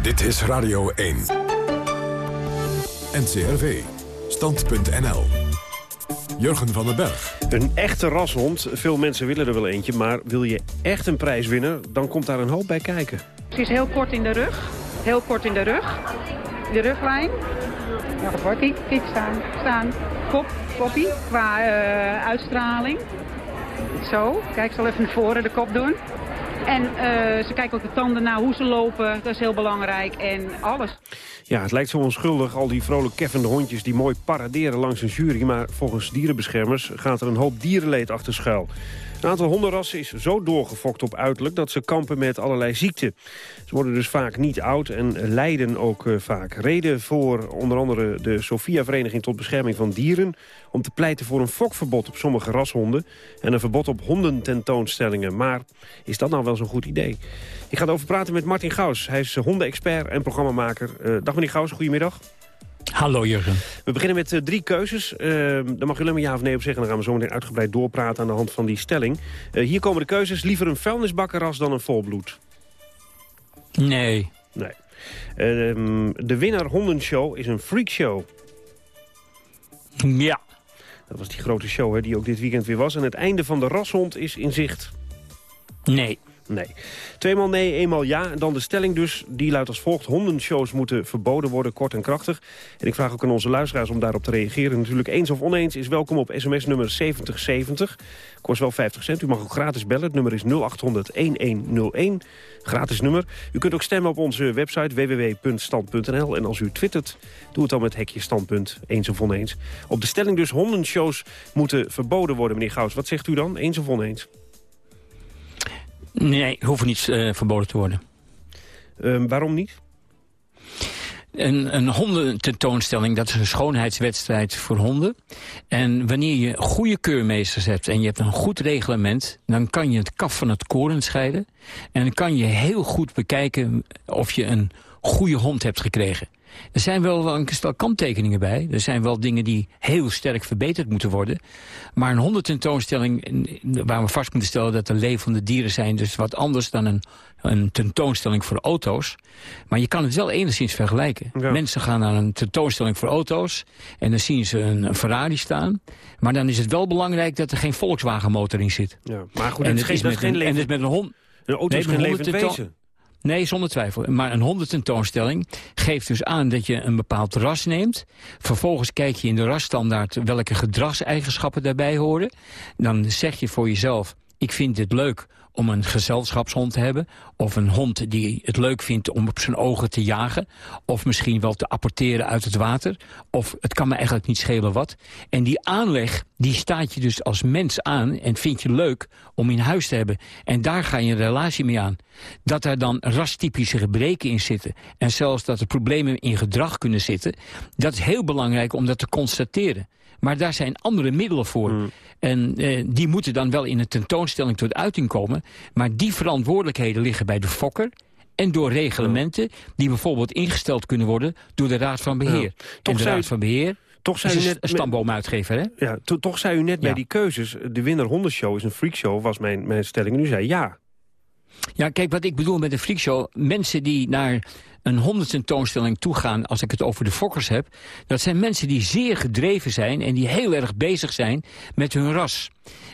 Dit is Radio 1. NCRV. Stand.nl. Jurgen van den Berg. Een echte rashond. Veel mensen willen er wel eentje. Maar wil je echt een prijs winnen, dan komt daar een hoop bij kijken. Ze is heel kort in de rug. Heel kort in de rug. De ruglijn. Ja, wordt Kijk, staan. Staan. Kop, koppie. Qua uh, uitstraling. Zo. Kijk, ik zal even naar voren de kop doen. En uh, ze kijken ook de tanden naar hoe ze lopen. Dat is heel belangrijk. En alles. Ja, het lijkt zo onschuldig, al die vrolijk keffende hondjes... die mooi paraderen langs een jury. Maar volgens dierenbeschermers gaat er een hoop dierenleed achter schuil. Een aantal hondenrassen is zo doorgefokt op uiterlijk... dat ze kampen met allerlei ziekten. Ze worden dus vaak niet oud en lijden ook uh, vaak. Reden voor onder andere de Sophia-vereniging tot bescherming van dieren... om te pleiten voor een fokverbod op sommige rashonden... en een verbod op hondententoonstellingen. Maar is dat nou wel zo'n goed idee? Ik ga erover praten met Martin Gaus. Hij is hondenexpert en programmamaker. Uh, dag meneer Gaus, goedemiddag. Hallo Jurgen. We beginnen met uh, drie keuzes. Uh, daar mag u alleen maar ja of nee op zeggen. Dan gaan we zo meteen uitgebreid doorpraten aan de hand van die stelling. Hier komen de keuzes. Liever een vuilnisbakkerras dan een volbloed? Nee. Nee. Ehm, de winnaar hondenshow is een freakshow. Ja. Dat was die grote show hè, die ook dit weekend weer was. En het einde van de rashond is in zicht. Nee. Nee. Tweemaal nee, eenmaal ja. En dan de stelling dus, die luidt als volgt. Hondenshows moeten verboden worden, kort en krachtig. En ik vraag ook aan onze luisteraars om daarop te reageren. Natuurlijk eens of oneens is welkom op sms-nummer 7070. Kost wel 50 cent. U mag ook gratis bellen. Het nummer is 0800-1101. Gratis nummer. U kunt ook stemmen op onze website www.stand.nl. En als u twittert, doe het dan met hekje standpunt. Eens of oneens. Op de stelling dus, hondenshows moeten verboden worden, meneer Gauws. Wat zegt u dan? Eens of oneens? Nee, hoeven niet uh, verboden te worden. Uh, waarom niet? Een, een hondententoonstelling, dat is een schoonheidswedstrijd voor honden. En wanneer je goede keurmeesters hebt en je hebt een goed reglement... dan kan je het kaf van het koren scheiden. En dan kan je heel goed bekijken of je een goede hond hebt gekregen. Er zijn wel een stel kanttekeningen bij. Er zijn wel dingen die heel sterk verbeterd moeten worden. Maar een hondententoonstelling waar we vast moeten stellen dat er levende dieren zijn... dus wat anders dan een, een tentoonstelling voor auto's. Maar je kan het wel enigszins vergelijken. Ja. Mensen gaan naar een tentoonstelling voor auto's... en dan zien ze een, een, Ferrari staan. Maar dan is het wel belangrijk dat er geen Volkswagen motor in zit. Ja, maar goed, en het, is, met geen een, en het met een hond... Een auto nee, is geen levend wezen. Nee, zonder twijfel. Maar een hondententoonstelling geeft dus aan dat je een bepaald ras neemt. Vervolgens kijk je in de rasstandaard welke gedragseigenschappen daarbij horen. Dan zeg je voor jezelf, ik vind dit leuk om een gezelschapshond te hebben. Of een hond die het leuk vindt om op zijn ogen te jagen. Of misschien wel te apporteren uit het water. Of het kan me eigenlijk niet schelen wat. En die aanleg, die staat je dus als mens aan en vind je leuk om in huis te hebben. En daar ga je een relatie mee aan. Dat er dan rastypische gebreken in zitten. En zelfs dat er problemen in gedrag kunnen zitten. Dat is heel belangrijk om dat te constateren. Maar daar zijn andere middelen voor. Mm. En eh, die moeten dan wel in een tentoonstelling tot uiting komen. Maar die verantwoordelijkheden liggen bij de fokker en door reglementen die bijvoorbeeld ingesteld kunnen worden door de Raad van Beheer. Ja. en de Raad van Beheer toch zei u net een stamboomuitgever, hè? Ja, to, toch zei u net ja. bij die keuzes... de winnaar hondenshow is een freakshow, was mijn, mijn stelling. En u zei ja. Ja, kijk, wat ik bedoel met een freakshow... mensen die naar een hondententoonstelling toegaan... als ik het over de fokkers heb... dat zijn mensen die zeer gedreven zijn... en die heel erg bezig zijn met hun ras.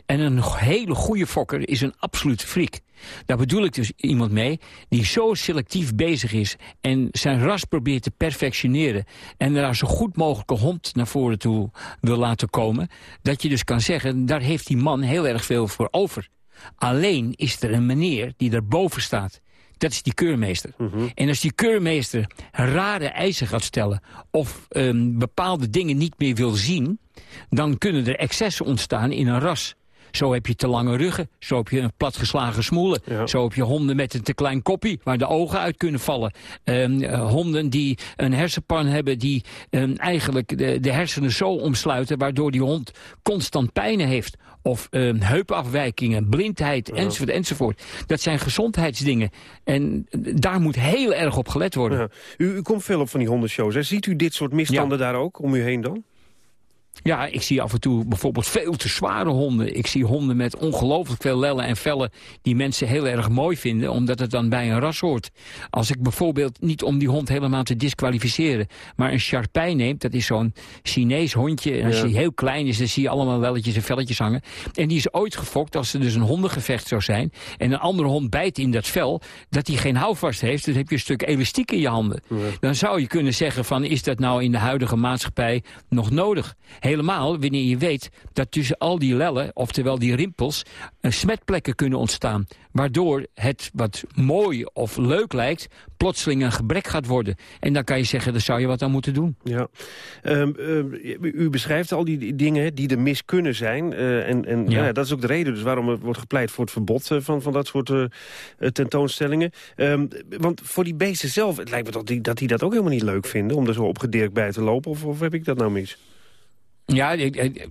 En een hele goede fokker is een absolute freak. Daar bedoel ik dus iemand mee die zo selectief bezig is... en zijn ras probeert te perfectioneren... en daar zo goed mogelijke hond naar voren toe wil laten komen... dat je dus kan zeggen, daar heeft die man heel erg veel voor over. Alleen is er een meneer die erboven staat. Dat is die keurmeester. Mm -hmm. En als die keurmeester rare eisen gaat stellen... of um, bepaalde dingen niet meer wil zien... dan kunnen er excessen ontstaan in een ras. Zo heb je te lange ruggen, zo heb je een platgeslagen smoelen. Ja. Zo heb je honden met een te klein koppie waar de ogen uit kunnen vallen. Um, uh, honden die een hersenpan hebben die um, eigenlijk de, de hersenen zo omsluiten... waardoor die hond constant pijnen heeft of uh, heupafwijkingen, blindheid, ja. enzovoort, enzovoort. Dat zijn gezondheidsdingen. En daar moet heel erg op gelet worden. Ja. U, u, komt veel op van die hondenshows. Hè? Ziet u dit soort misstanden daar ook om u heen dan? Ja, ik zie af en toe bijvoorbeeld veel te zware honden. Ik zie honden met ongelooflijk veel lellen en vellen... die mensen heel erg mooi vinden, omdat het dan bij een ras hoort. Als ik bijvoorbeeld, niet om die hond helemaal te disqualificeren... maar een Sharpei neemt, dat is zo'n Chinees hondje... en als ja. hij heel klein is, dan zie je allemaal welletjes en velletjes hangen. En die is ooit gefokt als er dus een hondengevecht zou zijn... en een andere hond bijt in dat vel, dat hij geen houvast heeft... dan heb je een stuk elastiek in je handen. Ja. Dan zou je kunnen zeggen van, is dat nou in de huidige maatschappij nog nodig? Helemaal wanneer je weet dat tussen al die lellen, oftewel die rimpels, uh, smetplekken kunnen ontstaan. Waardoor het wat mooi of leuk lijkt, plotseling een gebrek gaat worden. En dan kan je zeggen, daar zou je wat aan moeten doen. Ja. Um, u beschrijft al die dingen die er mis kunnen zijn. Uh, en en ja. ja. dat is ook de reden dus waarom er wordt gepleit voor het verbod van, van dat soort uh, tentoonstellingen. Um, want voor die beesten zelf, het lijkt me toch die, dat die dat ook helemaal niet leuk vinden... om er zo opgedirkt bij te lopen, of, of heb ik dat nou mis? Ja,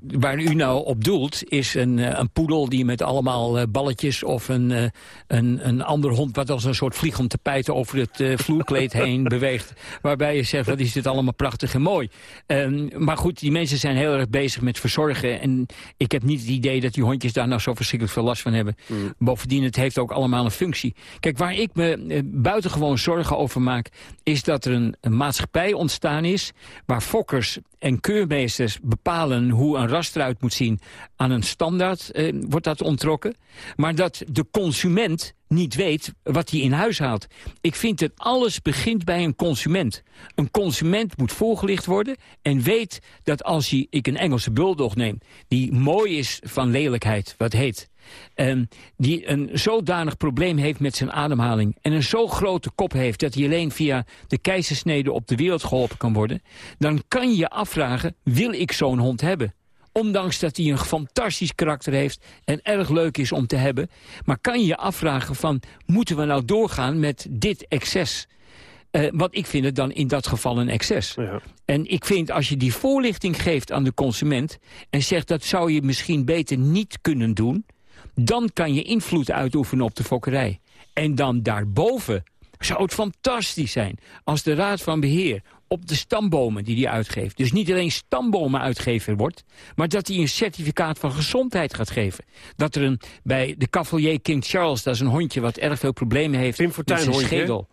waar u nou op doelt is een, eh, een poedel die met allemaal eh, balletjes... of een, eh, een, een ander hond wat als een soort vliegend tapijt over het vloerkleed heen beweegt. Waarbij je zegt, wat is dit allemaal prachtig en mooi. Um, maar goed, die mensen zijn heel erg bezig met verzorgen. En ik heb niet het idee dat die hondjes daar nou zo verschrikkelijk veel last van hebben. Mm. Bovendien, het heeft ook allemaal een functie. Kijk, waar ik me buitengewoon zorgen over maak... is dat er een, een maatschappij ontstaan is... waar fokkers en keurmeesters bepalen hoe een ras eruit moet zien. Aan een standaard eh, wordt dat ontrokken. Maar dat de consument niet weet wat hij in huis haalt. Ik vind dat alles begint bij een consument. Een consument moet voorgelicht worden en weet dat als hij, ik een Engelse bulldog neem... die mooi is van lelijkheid, wat heet... Um, die een zodanig probleem heeft met zijn ademhaling... en een zo grote kop heeft dat hij alleen via de keizersnede op de wereld geholpen kan worden... dan kan je afvragen, wil ik zo'n hond hebben? Ondanks dat hij een fantastisch karakter heeft en erg leuk is om te hebben. Maar kan je je afvragen van, moeten we nou doorgaan met dit excess? Uh, want ik vind het dan in dat geval een excess. Ja. En ik vind als je die voorlichting geeft aan de consument... en zegt dat zou je misschien beter niet kunnen doen... dan kan je invloed uitoefenen op de fokkerij. En dan daarboven zou het fantastisch zijn als de Raad van Beheer op de stambomen die hij uitgeeft. Dus niet alleen stambomen uitgever wordt... maar dat hij een certificaat van gezondheid gaat geven. Dat er een, bij de cavalier King Charles, dat is een hondje... wat erg veel problemen heeft Pim met zijn schedel.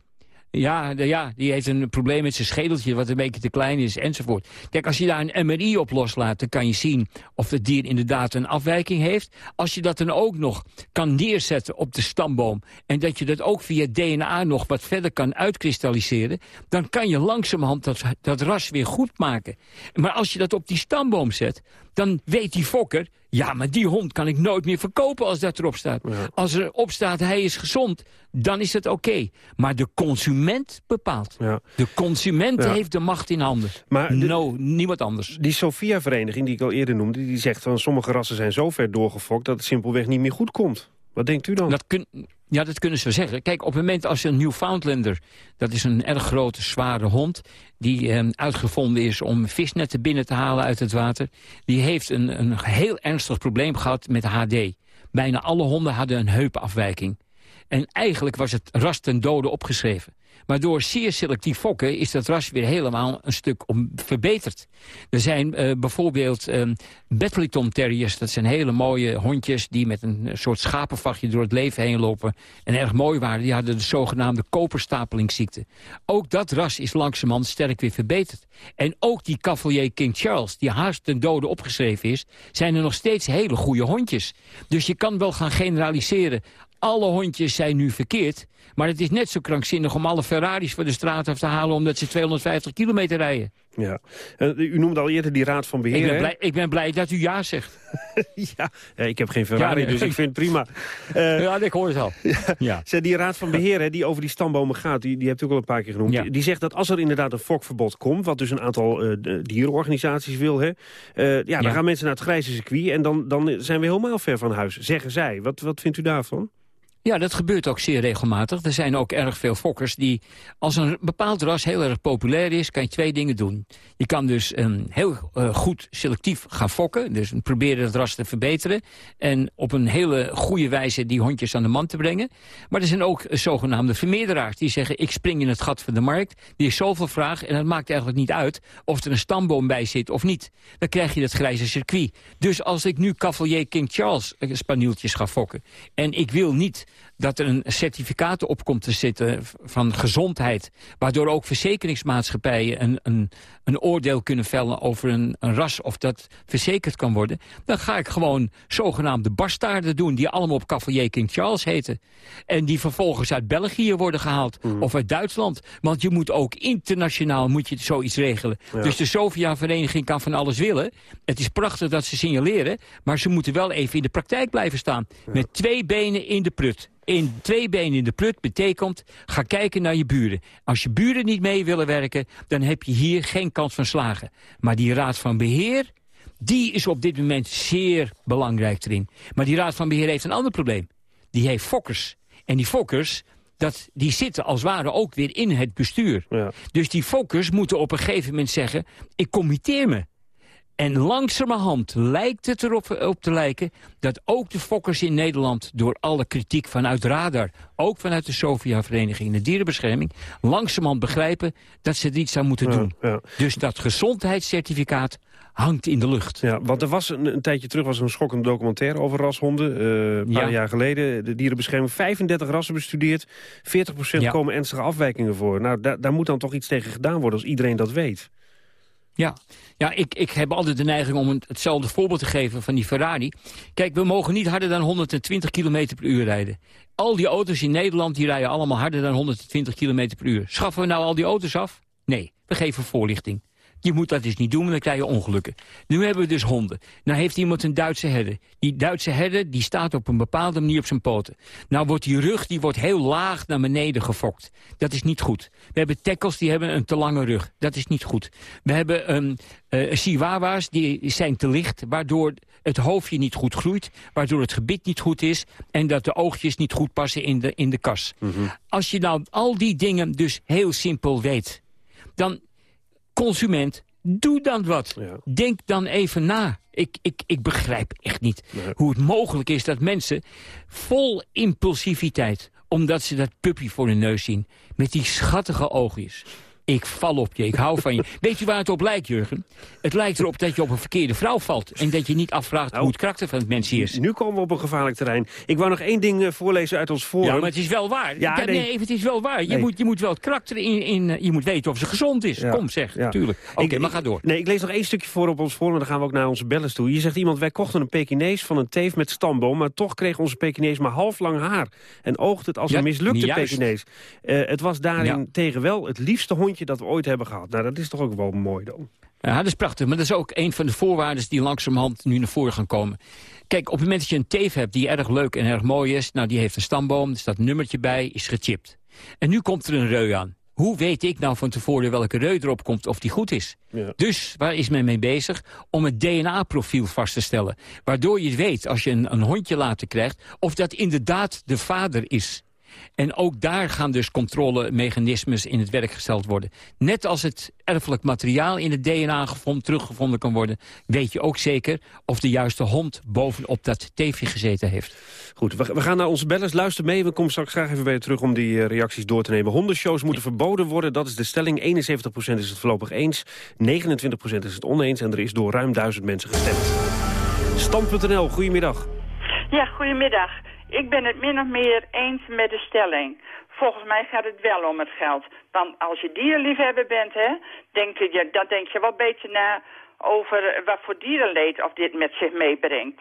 Ja, ja, die heeft een probleem met zijn schedeltje wat een beetje te klein is enzovoort. Kijk, als je daar een MRI op loslaat, dan kan je zien of het dier inderdaad een afwijking heeft. Als je dat dan ook nog kan neerzetten op de stamboom en dat je dat ook via DNA nog wat verder kan uitkristalliseren, dan kan je langzamerhand dat, dat ras weer goed maken. Maar als je dat op die stamboom zet, dan weet die fokker... ja, maar die hond kan ik nooit meer verkopen als dat erop staat. Als er op staat, hij is gezond, dan is het oké. Maar de consument bepaalt. Ja. De consument heeft de macht in handen. Maar no, niemand anders. Die Sophia-vereniging, die ik al eerder noemde... die zegt van sommige rassen zijn zo ver doorgefokt... dat het simpelweg niet meer goed komt. Wat denkt u dan? Dat kun, ja, dat kunnen ze zeggen. Kijk, op het moment als een Newfoundlander... dat is een erg grote, zware hond... die eh, uitgevonden is om visnetten binnen te halen uit het water... die heeft een, een heel ernstig probleem gehad met HD. Bijna alle honden hadden een heupafwijking. En eigenlijk was het ras ten dode opgeschreven. Maar door zeer selectief fokken is dat ras weer helemaal een stuk om, verbeterd. Er zijn uh, bijvoorbeeld Battleton Terriers. Dat zijn hele mooie hondjes die met een soort schapenvachtje door het leven heen lopen. En erg mooi waren. Die hadden de zogenaamde koperstapelingsziekte. Ook dat ras is langzamerhand sterk weer verbeterd. En ook die Cavalier King Charles, die haast ten dode opgeschreven is... zijn er nog steeds hele goede hondjes. Dus je kan wel gaan generaliseren alle hondjes zijn nu verkeerd. Maar het is net zo krankzinnig om alle Ferraris voor de straat af te halen... omdat ze 250 kilometer rijden. Ja. Uh, u noemde al eerder die raad van beheer. Ik ben blij, ik ben blij dat u ja zegt. ja, ik heb geen Ferrari, dus ik vind het prima. Uh, ja, ik hoor het al. ja. Die raad van beheer die over die stambomen gaat, die, die hebt u ook al een paar keer genoemd. Die, die, zegt dat als er inderdaad een fokverbod komt... wat dus een aantal uh, dierenorganisaties wil... Hè, ja, dan gaan mensen naar het grijze circuit... en dan, dan zijn we helemaal ver van huis, zeggen zij. Wat, wat vindt u daarvan? Ja, dat gebeurt ook zeer regelmatig. Er zijn ook erg veel fokkers die, als een bepaald ras heel erg populair is, kan je twee dingen doen. Je kan dus um, heel uh, goed selectief gaan fokken, dus proberen het ras te verbeteren en op een hele goede wijze die hondjes aan de man te brengen. Maar er zijn ook uh, zogenaamde vermeerderaars die zeggen, ik spring in het gat van de markt, die is zoveel vraag en het maakt eigenlijk niet uit of er een stamboom bij zit of niet. Dan krijg je dat grijze circuit. Dus als ik nu Cavalier King Charles uh, spanieltjes ga fokken en ik wil niet dat er een certificaat op komt te zitten van gezondheid... waardoor ook verzekeringsmaatschappijen een, een, een oordeel kunnen vellen over een, een ras of dat verzekerd kan worden... dan ga ik gewoon zogenaamde bastaarden doen die allemaal op Cavalier King Charles heten. En die vervolgens uit België worden gehaald of uit Duitsland. Want je moet ook internationaal moet je zoiets regelen. Ja. Dus de Sofia-vereniging kan van alles willen. Het is prachtig dat ze signaleren, maar ze moeten wel even in de praktijk blijven staan. Met twee benen in de prut. In twee benen in de prut betekent, ga kijken naar je buren. Als je buren niet mee willen werken, dan heb je hier geen kans van slagen. Maar die raad van beheer, die is op dit moment zeer belangrijk erin. Maar die raad van beheer heeft een ander probleem. Die heeft fokkers. En die fokkers, dat, die zitten als het ware ook weer in het bestuur. Dus die fokkers moeten op een gegeven moment zeggen... ik committeer me. En langzamerhand lijkt het erop op te lijken... dat ook de fokkers in Nederland door alle kritiek vanuit Radar... ook vanuit de Sofia-vereniging en de dierenbescherming... langzamerhand begrijpen dat ze er iets aan moeten doen. Dus dat gezondheidscertificaat hangt in de lucht. Ja, want er was een, een tijdje terug was een schokkende documentaire over rashonden. eh, een paar Ja. jaar geleden. De dierenbescherming 35 rassen bestudeerd. 40% Ja. komen ernstige afwijkingen voor. Nou, daar moet dan toch iets tegen gedaan worden als iedereen dat weet. Ja, ja ik, ik heb altijd de neiging om hetzelfde voorbeeld te geven van die Ferrari. Kijk, we mogen niet harder dan 120 km per uur rijden. Al die auto's in Nederland die rijden allemaal harder dan 120 km per uur. Schaffen we nou al die auto's af? Nee, we geven voorlichting. Je moet dat dus niet doen, want dan krijg je ongelukken. Nu hebben we dus honden. Nou heeft iemand een Duitse herder. Die Duitse herder die staat op een bepaalde manier op zijn poten. Nou wordt die rug die wordt heel laag naar beneden gefokt. Dat is niet goed. We hebben tackles die hebben een te lange rug. Dat is niet goed. We hebben um, uh, chihuahua's die zijn te licht... waardoor het hoofdje niet goed groeit... waardoor het gebit niet goed is... en dat de oogjes niet goed passen in de, in de kas. Als je nou al die dingen dus heel simpel weet... dan consument, doe dan wat. Denk dan even na. Ik, ik, ik begrijp echt niet hoe het mogelijk is dat mensen vol impulsiviteit... omdat ze dat puppy voor hun neus zien, met die schattige oogjes... Ik val op je, ik hou van je. Weet je waar het op lijkt, Jurgen? Het lijkt erop dat je op een verkeerde vrouw valt... en dat je niet afvraagt hoe het karakter van het mens is. Nu komen we op een gevaarlijk terrein. Ik wou nog één ding eh, voorlezen uit ons forum. Ja, maar het is wel waar. Ja, nee, nee. even, het is wel waar. Je, Nee. moet, je moet wel het karakter in... in eh, je moet weten of ze gezond is. Ja. Kom zeg, Ja. tuurlijk. Oké, maar ga door. Nee, ik lees nog één stukje voor op ons forum... en dan gaan we ook naar onze bellers toe. Hier zegt iemand, wij kochten een Pekinees van een teef met stamboom... maar toch kreeg onze Pekinees maar half lang haar... en oogt het als een mislukte. Pekinees. Eh, het was daarin tegen wel het liefste hondje dat we ooit hebben gehad. Nou, dat is toch ook wel mooi dan. Ja, dat is prachtig. Maar dat is ook een van de voorwaarden die langzamerhand nu naar voren gaan komen. Kijk, op het moment dat je een teef hebt die erg leuk en erg mooi is... nou, die heeft een stamboom, er staat een nummertje bij, is gechipt. En nu komt er een reu aan. Hoe weet ik nou van tevoren welke reu erop komt of die goed is? Dus waar is men mee bezig? Om het DNA-profiel vast te stellen. Waardoor je weet, als je een, een hondje later krijgt... of dat inderdaad de vader is. En ook daar gaan dus controlemechanismes in het werk gesteld worden. Net als het erfelijk materiaal in het DNA gevonden, teruggevonden kan worden... weet je ook zeker of de juiste hond bovenop dat teefje gezeten heeft. Goed, we, we gaan naar onze bellers. Luister mee, we komen straks graag even bij je terug... om die eh, reacties door te nemen. Hondenshows moeten verboden worden, dat is de stelling. 71% is het voorlopig eens, 29% is het oneens... en er is door ruim duizend mensen gestemd. Stand.nl, goedemiddag. Ja, goedemiddag. Ik ben het min of meer eens met de stelling. Volgens mij gaat het wel om het geld. Want als je dierenliefhebber bent, hè, denk je, dan denk je wel beter na over eh, wat voor dierenleed of dit met zich meebrengt.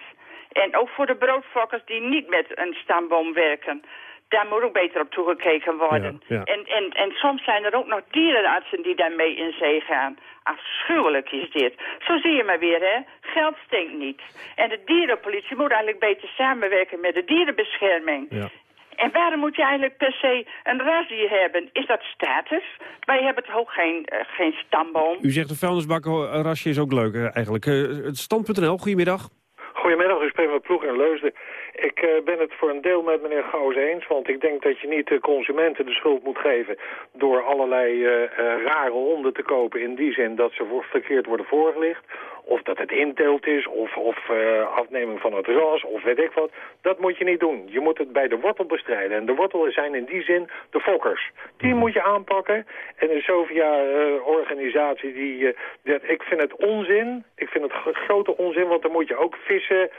En ook voor de broodfokkers die niet met een stamboom werken. Daar moet ook beter op toegekeken worden. Ja, ja. En, en, en soms zijn er ook nog dierenartsen die daarmee in zee gaan. Afschuwelijk is dit. Zo zie je maar weer, hè. Geld stinkt niet. En de dierenpolitie moet eigenlijk beter samenwerken met de dierenbescherming. Ja. En waarom moet je eigenlijk per se een rasdier hebben? Is dat status? Wij hebben toch ook geen, eh, geen stamboom? U zegt een vuilnisbakkenrasje is ook leuk eh, eigenlijk. Eh, het Stand.nl, goedemiddag. Goedemiddag, u spreekt met Ploeg en Leusden. Ik eh, ben het voor een deel met meneer Gauws eens, want ik denk dat je niet de consumenten de schuld moet geven door allerlei eh, eh, rare honden te kopen in die zin dat ze voor verkeerd worden voorgelicht. Of dat het inteelt is, of, of afneming van het ras, of weet ik wat. Dat moet je niet doen. Je moet het bij de wortel bestrijden. En de wortelen zijn in die zin de fokkers. Die moet je aanpakken. En de Sofia-organisatie, die, dat, ik vind het onzin. Ik vind het gro- grote onzin, want dan moet je ook vissen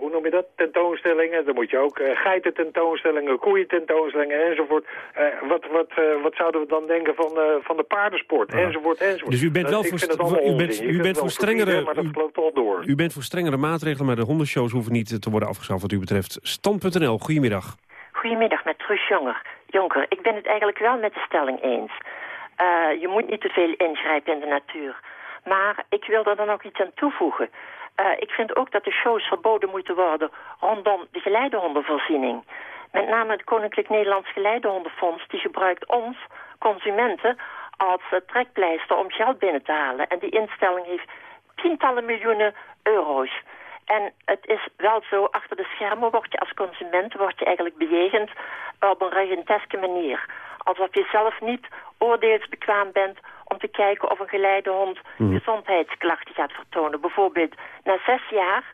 hoe noem je dat, tentoonstellingen. Dan moet je ook uh, geitententoonstellingen, koeiententoonstellingen enzovoort. Uh, wat, wat, wat zouden we dan denken van, van de paardensport, enzovoort, enzovoort. Dus u bent wel voor, u bent, u bent voor strengere... Maar dat loopt toch door. U bent voor strengere maatregelen, maar de hondenshows hoeven niet te worden afgeschaft wat u betreft. Stand.nl, goedemiddag. Goedemiddag, met Truus Jonger. Jonker, ik ben het eigenlijk wel met de stelling eens. je moet niet te veel ingrijpen in de natuur. Maar ik wil er dan ook iets aan toevoegen. Uh, ik vind ook dat de shows verboden moeten worden rondom de geleidehondenvoorziening. Met name het Koninklijk Nederlands Geleidehondenfonds... die gebruikt ons, consumenten, als uh, trekpleister om geld binnen te halen. En die instelling heeft tientallen miljoenen euro's. En het is wel zo, achter de schermen word je als consument je eigenlijk bejegend op een regenteske manier. Alsof je zelf niet oordeelsbekwaam bent om te kijken of een geleidehond mm. gezondheidsklachten gaat vertonen. Bijvoorbeeld, na zes jaar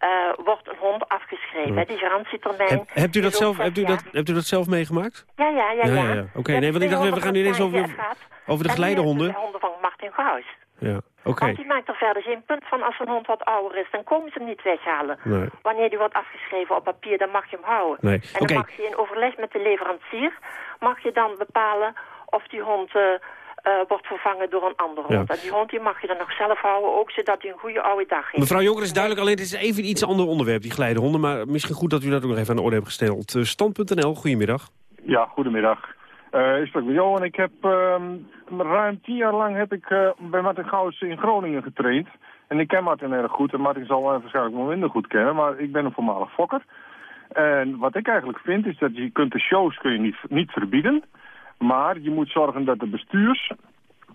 uh, wordt een hond afgeschreven. Mm. Die garantietermijn... Heb, hebt, u dat zelf, hebt, u dat, hebt u dat zelf meegemaakt? Ja, ja, ja. ja, ja. ja. Oké, okay, nee, want ik dacht, we gaan nu ineens over, over de geleidehonden. de honden van Martin Gauws. Ja, oké. Okay. Want die maakt er verder geen punt van als een hond wat ouder is. Dan komen ze hem niet weghalen. Nee. Wanneer die wordt afgeschreven op papier, dan mag je hem houden. Nee. En dan okay. mag je in overleg met de leverancier... mag je dan bepalen of die hond... Uh, uh, wordt vervangen door een andere hond. Ja. En die hond die mag je dan nog zelf houden, ook zodat hij een goede oude dag heeft. Mevrouw Jonker is duidelijk, alleen het is even iets ander onderwerp, die geleidehonden. Maar misschien goed dat u dat ook nog even aan de orde hebt gesteld. Uh, Stand.nl, goedemiddag. Ja, goedemiddag. Uh, ik spreek met Johan. Ik heb ruim tien jaar lang heb ik bij Martin Gauws in Groningen getraind. En ik ken Martin erg goed. En Martin zal waarschijnlijk wel minder goed kennen. Maar ik ben een voormalig fokker. En wat ik eigenlijk vind is dat je kunt de shows kun je niet, niet verbieden. Maar je moet zorgen dat de bestuurs,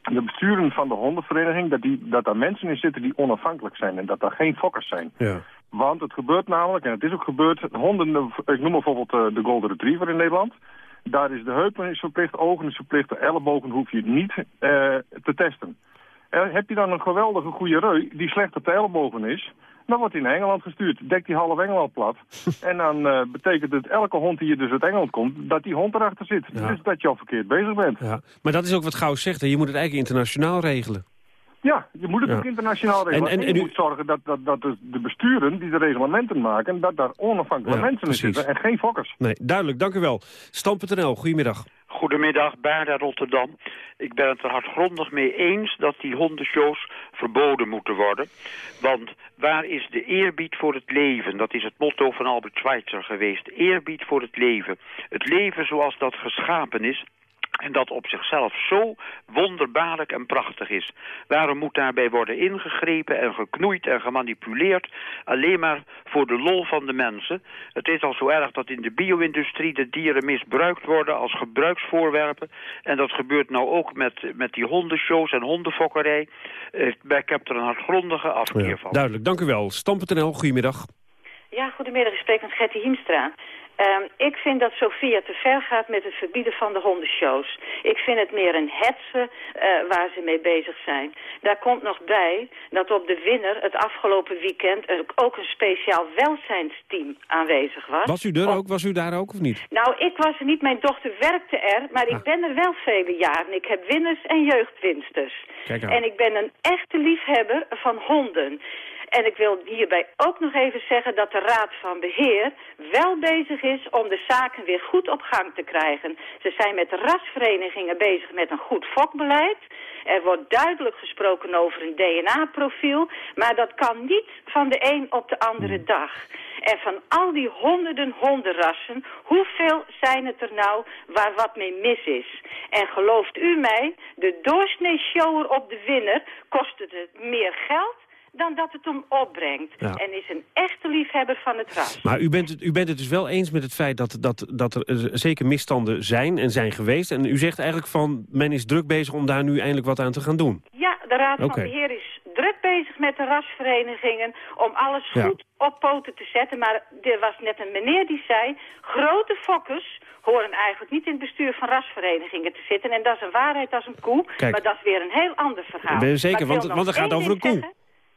de besturen van de hondenvereniging, dat, die, dat daar mensen in zitten die onafhankelijk zijn en dat daar geen fokkers zijn. Ja. Want het gebeurt namelijk, en het is ook gebeurd, honden, ik noem bijvoorbeeld uh, de Golden Retriever in Nederland. Daar is de heupen is verplicht, ogen is verplicht, de ellebogen hoef je niet uh, te testen. En heb je dan een geweldige goede reu die slecht op de ellebogen is, dan wordt hij naar Engeland gestuurd. Dekt hij half Engeland plat. en dan uh, betekent het elke hond die hier dus uit Engeland komt, dat die hond erachter zit. Ja. Dus dat je al verkeerd bezig bent. Ja. Maar dat is ook wat Gauw zegt, hè? je moet het eigenlijk internationaal regelen. Ja, je moet het Ja. ook internationaal regelen. En- En, en- je u- moet zorgen dat, dat, dat de, de besturen die de reglementen maken, dat daar onafhankelijke Ja, mensen in zitten en geen fokkers. Nee, duidelijk, dank u wel. Stand.nl, goedemiddag. Goedemiddag, Baarda Rotterdam. Ik ben het er hardgrondig mee eens dat die hondenshows verboden moeten worden. Want waar is de eerbied voor het leven? Dat is het motto van Albert Schweitzer geweest. Eerbied voor het leven. Het leven zoals dat geschapen is. En dat op zichzelf zo wonderbaarlijk en prachtig is. Waarom moet daarbij worden ingegrepen en geknoeid en gemanipuleerd? Alleen maar voor de lol van de mensen. Het is al zo erg dat in de bio-industrie de dieren misbruikt worden als gebruiksvoorwerpen. En dat gebeurt nou ook met, met die hondenshows en hondenfokkerij. Eh, Ik heb er een hardgrondige afkeer Ja, van. duidelijk, dank u wel. Stand.nl, goedemiddag. Ja, goedemiddag. Ik spreek met Gertie Hiemstra. Ehm, ik vind dat Sofia te ver gaat met het verbieden van de hondenshows. Ik vind het meer een hetsen eh, waar ze mee bezig zijn. Daar komt nog bij dat op de winner het afgelopen weekend ook een speciaal welzijnsteam aanwezig was. Was u, er ook, was u daar ook of niet? Nou, ik was er niet, mijn dochter werkte er, maar ik ben er wel vele jaren. Ik heb winners en jeugdwinsters. En ik ben een echte liefhebber van honden. En ik wil hierbij ook nog even zeggen dat de Raad van Beheer wel bezig is om de zaken weer goed op gang te krijgen. Ze zijn met rasverenigingen bezig met een goed fokbeleid. Er wordt duidelijk gesproken over een DNA-profiel, maar dat kan niet van de een op de andere dag. En van al die honderden hondenrassen, hoeveel zijn het er nou waar wat mee mis is? En gelooft u mij, de doorsneeshower op de winner kost het meer geld dan dat het hem opbrengt. Ja. En is een echte liefhebber van het ras. Maar u bent, het, u bent het dus wel eens met het feit dat, dat, dat er eh, zeker misstanden zijn en zijn geweest. En u zegt eigenlijk van, men is druk bezig om daar nu eindelijk wat aan te gaan doen. Ja, de Raad van Beheer is druk bezig met de rasverenigingen om alles Ja. goed op poten te zetten. Maar er was net een meneer die zei, grote fokkers horen eigenlijk niet in het bestuur van rasverenigingen te zitten. En dat is een waarheid als een koe, Kijk. maar dat is weer een heel ander verhaal. Ben je zeker? Want- want het gaat over een koe. zeggen.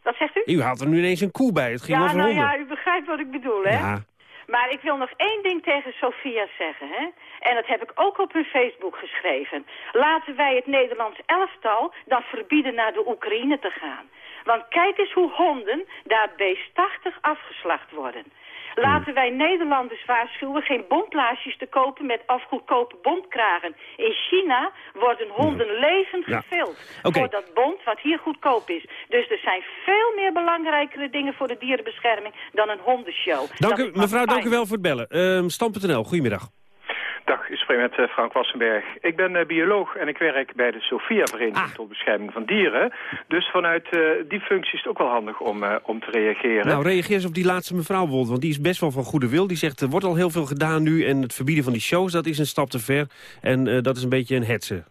Wat zegt u? U haalt er nu ineens een koe bij, het ging ja, over nou honden. ja, u begrijpt wat ik bedoel, hè? Ja. Maar ik wil nog één ding tegen Sofia zeggen, hè. En dat heb ik ook op hun Facebook geschreven. Laten wij het Nederlands elftal dan verbieden naar de Oekraïne te gaan. Want kijk eens hoe honden daar beestachtig afgeslacht worden. Laten wij Nederlanders waarschuwen geen bondlaasjes te kopen met afgoedkope bondkragen. In China worden honden levend Ja. gevild voor dat bond wat hier goedkoop is. Dus er zijn veel meer belangrijkere dingen voor de dierenbescherming dan een hondenshow. Dank u, mevrouw, dank u wel voor het bellen. Ehm Stam.nl, goedemiddag. Dag, ik spreek met eh, Frank Wassenberg. Ik ben eh, bioloog en ik werk bij de Sophia-vereniging tot bescherming van dieren. Dus vanuit eh, die functie is het ook wel handig om, om te reageren. Nou, reageer eens op die laatste mevrouw bijvoorbeeld, want die is best wel van goede wil. Die zegt, er wordt al heel veel gedaan nu en het verbieden van die shows, dat is een stap te ver. En dat is een beetje een hetze.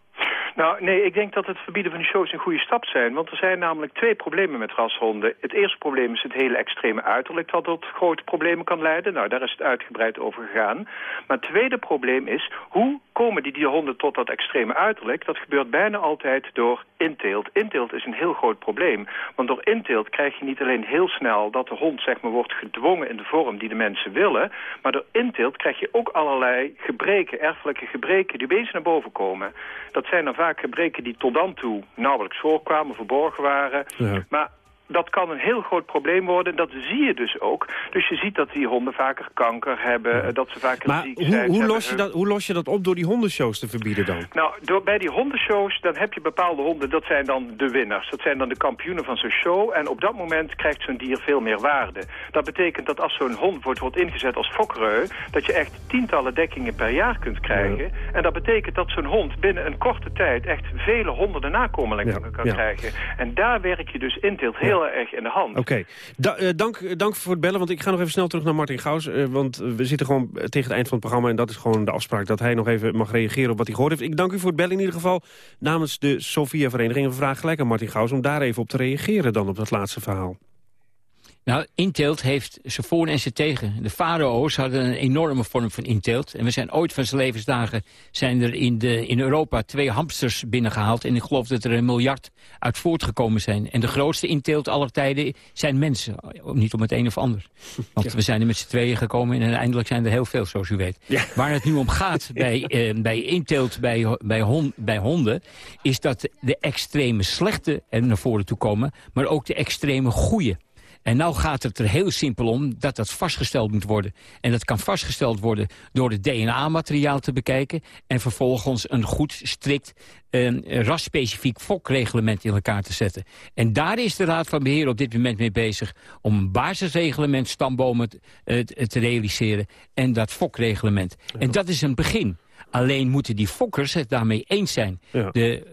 Nou, nee, ik denk dat het verbieden van die shows een goede stap zijn. Want er zijn namelijk twee problemen met rashonden. Het eerste probleem is het hele extreme uiterlijk dat tot grote problemen kan leiden. Nou, daar is het uitgebreid over gegaan. Maar het tweede probleem is, hoe komen die dierhonden tot dat extreme uiterlijk? Dat gebeurt bijna altijd door inteelt. Inteelt is een heel groot probleem. Want door inteelt krijg je niet alleen heel snel dat de hond zeg maar, wordt gedwongen in de vorm die de mensen willen. Maar door inteelt krijg je ook allerlei gebreken, erfelijke gebreken die opeens naar boven komen. Dat zijn dan vaak gebreken die tot dan toe nauwelijks voorkwamen, verborgen waren. Maar dat kan een heel groot probleem worden. Dat zie je dus ook. Dus je ziet dat die honden vaker kanker hebben, dat ze vaker Maar ziek hoe, zijn. hoe, los je dat, hoe los je dat op door die hondenshows te verbieden dan? nou, door, bij die hondenshows, dan heb je bepaalde honden, dat zijn dan de winnaars. Dat zijn dan de kampioenen van zo'n show. En op dat moment krijgt zo'n dier veel meer waarde. Dat betekent dat als zo'n hond wordt, wordt ingezet als fokreu... dat je echt tientallen dekkingen per jaar kunt krijgen. En dat betekent dat zo'n hond binnen een korte tijd... echt vele honderden nakomelingen kan ja. krijgen. En daar werk je dus inteelt heel erg in de hand. Oké, eh, dank, dank voor het bellen, want ik ga nog even snel terug naar Martin Gaus. eh, want we zitten gewoon tegen het eind van het programma... en dat is gewoon de afspraak dat hij nog even mag reageren op wat hij gehoord heeft. Ik dank u voor het bellen in ieder geval namens de Sophia-vereniging. En we vragen gelijk aan Martin Gaus om daar even op te reageren dan op dat laatste verhaal. Nou, inteelt heeft zijn voor en zijn tegen. De farao's hadden een enorme vorm van inteelt. En we zijn ooit van zijn levensdagen zijn er in, de, in Europa twee hamsters binnengehaald. En ik geloof dat er een miljard uit voortgekomen zijn. En de grootste inteelt aller tijden zijn mensen. Niet om het een of ander. Want we zijn er met z'n tweeën gekomen en eindelijk zijn er heel veel, zoals u weet. Waar het nu om gaat bij, eh, bij inteelt bij, bij, hon, bij honden... is dat de extreme slechte er naar voren toe komen... maar ook de extreme goede. En nou gaat het er heel simpel om dat dat vastgesteld moet worden. En dat kan vastgesteld worden door het DNA-materiaal te bekijken... en vervolgens een goed, strikt, eh, rasspecifiek fokreglement in elkaar te zetten. En daar is de Raad van Beheer op dit moment mee bezig... om een basisreglement stambomen te, eh, te realiseren en dat fokreglement. En dat is een begin. Alleen moeten die fokkers het daarmee eens zijn. De,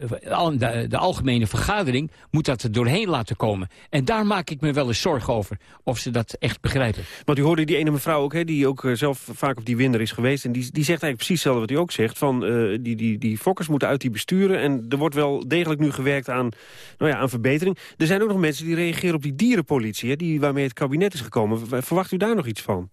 de, de algemene vergadering moet dat er doorheen laten komen. En daar maak ik me wel eens zorgen over. Of ze dat echt begrijpen. Want u hoorde die ene mevrouw ook, hè, die ook eh, zelf vaak op die winter is geweest. En die, die zegt eigenlijk precies hetzelfde wat u ook zegt. Van, eh, die, die, die fokkers moeten uit die besturen. En er wordt wel degelijk nu gewerkt aan, nou ja, aan verbetering. Er zijn ook nog mensen die reageren op die dierenpolitie... Hè, die, waarmee het kabinet is gekomen. Verwacht u daar nog iets van?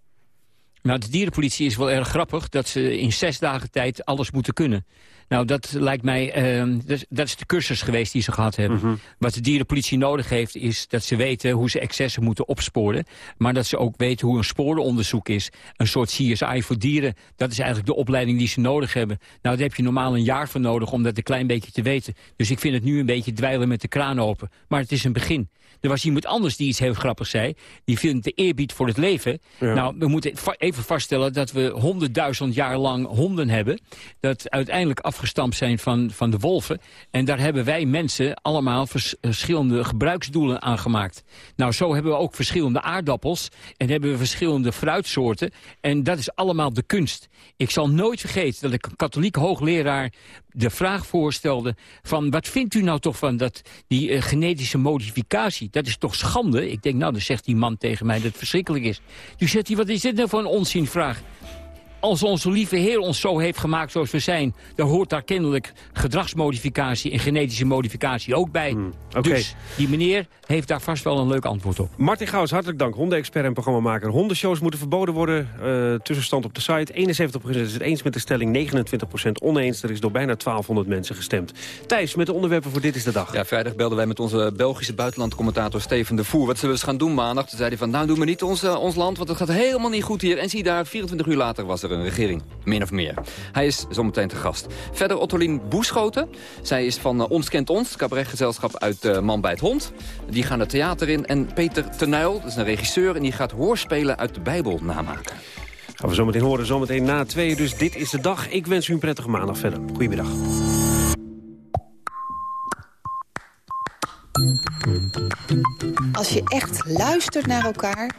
Nou, de dierenpolitie is wel erg grappig dat ze in zes dagen tijd alles moeten kunnen. Nou, dat lijkt mij, ehm, dat, is- dat is de cursus geweest die ze gehad hebben. Wat de dierenpolitie nodig heeft, is dat ze weten hoe ze excessen moeten opsporen. Maar dat ze ook weten hoe een sporenonderzoek is. Een soort CSI voor dieren. Dat is eigenlijk de opleiding die ze nodig hebben. Nou, daar heb je normaal een jaar voor nodig om dat een klein beetje te weten. Dus ik vind het nu een beetje dweilen met de kraan open. Maar het is een begin. Er was iemand anders die iets heel grappigs zei. Die vindt de eerbied voor het leven. Ja. Nou, we moeten even vaststellen dat we honderdduizend jaar lang honden hebben. Dat uiteindelijk afgestampt zijn van, van de wolven. En daar hebben wij mensen allemaal vers- verschillende gebruiksdoelen aan gemaakt. Nou, zo hebben we ook verschillende aardappels. En hebben we verschillende fruitsoorten. En dat is allemaal de kunst. Ik zal nooit vergeten dat ik een katholiek hoogleraar de vraag voorstelde... van wat vindt u nou toch van dat, die eh, genetische modificatie? Dat is toch schande? Ik denk, nou, dan zegt die man tegen mij dat het verschrikkelijk is. Toen zegt hij, wat is dit nou voor een onzinvraag? Als onze lieve Heer ons zo heeft gemaakt zoals we zijn... dan hoort daar kennelijk gedragsmodificatie en genetische modificatie ook bij. Hmm. Dus die meneer heeft daar vast wel een leuk antwoord op. Martin Gauws, hartelijk dank. Hondenexpert en programmamaker. Hondenshows moeten verboden worden. Eh, tussenstand op de site. 71% is het eens met de stelling, 29% oneens. Er is door bijna 1200 mensen gestemd. Thijs, met de onderwerpen voor Dit is de Dag. Ja, vrijdag belden wij met onze Belgische buitenlandcommentator Steven de Voer. Wat zullen we eens gaan doen maandag? Toen zei hij van, nou doe maar niet ons, ons land, want het gaat helemaal niet goed hier. En zie daar, 24 uur later was er een regering. Min of meer. Hij is zometeen te gast. Verder Ottolien Boeschoten. Zij is van eh, Ons Kent Ons, cabaretgezelschap uit eh, Man bij het Hond. Die gaan het theater in. En Peter Tenuil, dat is een regisseur... en die gaat hoorspelen uit de Bijbel namaken. Gaan we zometeen horen, zometeen na twee. Dus dit is de dag. Ik wens u een prettige maandag verder. Goedemiddag. Als je echt luistert naar elkaar,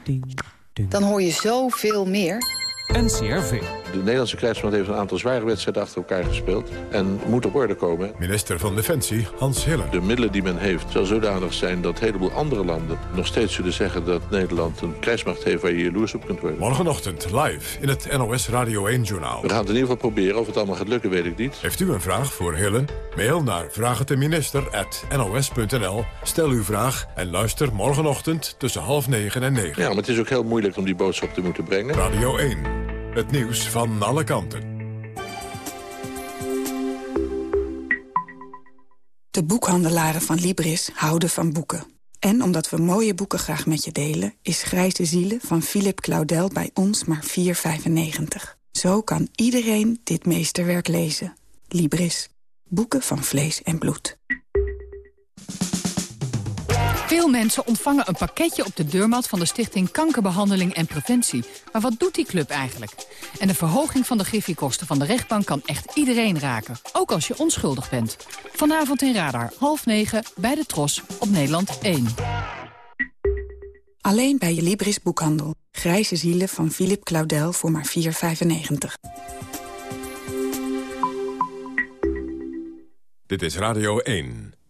dan hoor je zoveel meer. NCRV. De Nederlandse krijgsmacht heeft een aantal zware wedstrijden achter elkaar gespeeld. En moet op orde komen. Minister van Defensie, Hans Hille. De middelen die men heeft zal zodanig zijn dat een heleboel andere landen nog steeds zullen zeggen dat Nederland een krijgsmacht heeft waar je jaloers op kunt worden. Morgenochtend live in het NOS Radio 1-journaal. We gaan het in ieder geval proberen. Of het allemaal gaat lukken, weet ik niet. Heeft u een vraag voor Hille? Mail naar vraagteminister.nos.nl. Stel uw vraag en luister morgenochtend tussen half negen en negen. Ja, maar het is ook heel moeilijk om die boodschap te moeten brengen. Radio 1. Het nieuws van alle kanten. De boekhandelaren van Libris houden van boeken. En omdat we mooie boeken graag met je delen... is Grijze Zielen van Philip Claudel bij ons maar 4,95. Zo kan iedereen dit meesterwerk lezen. Libris. Boeken van vlees en bloed. Veel mensen ontvangen een pakketje op de deurmat van de Stichting Kankerbehandeling en Preventie. Maar wat doet die club eigenlijk? En de verhoging van de griffiekosten van de rechtbank kan echt iedereen raken. Ook als je onschuldig bent. Vanavond in Radar, half negen, bij de Tros, op Nederland 1. Alleen bij je Libris boekhandel. Grijze zielen van Philip Claudel voor maar 4,95. Dit is Radio 1.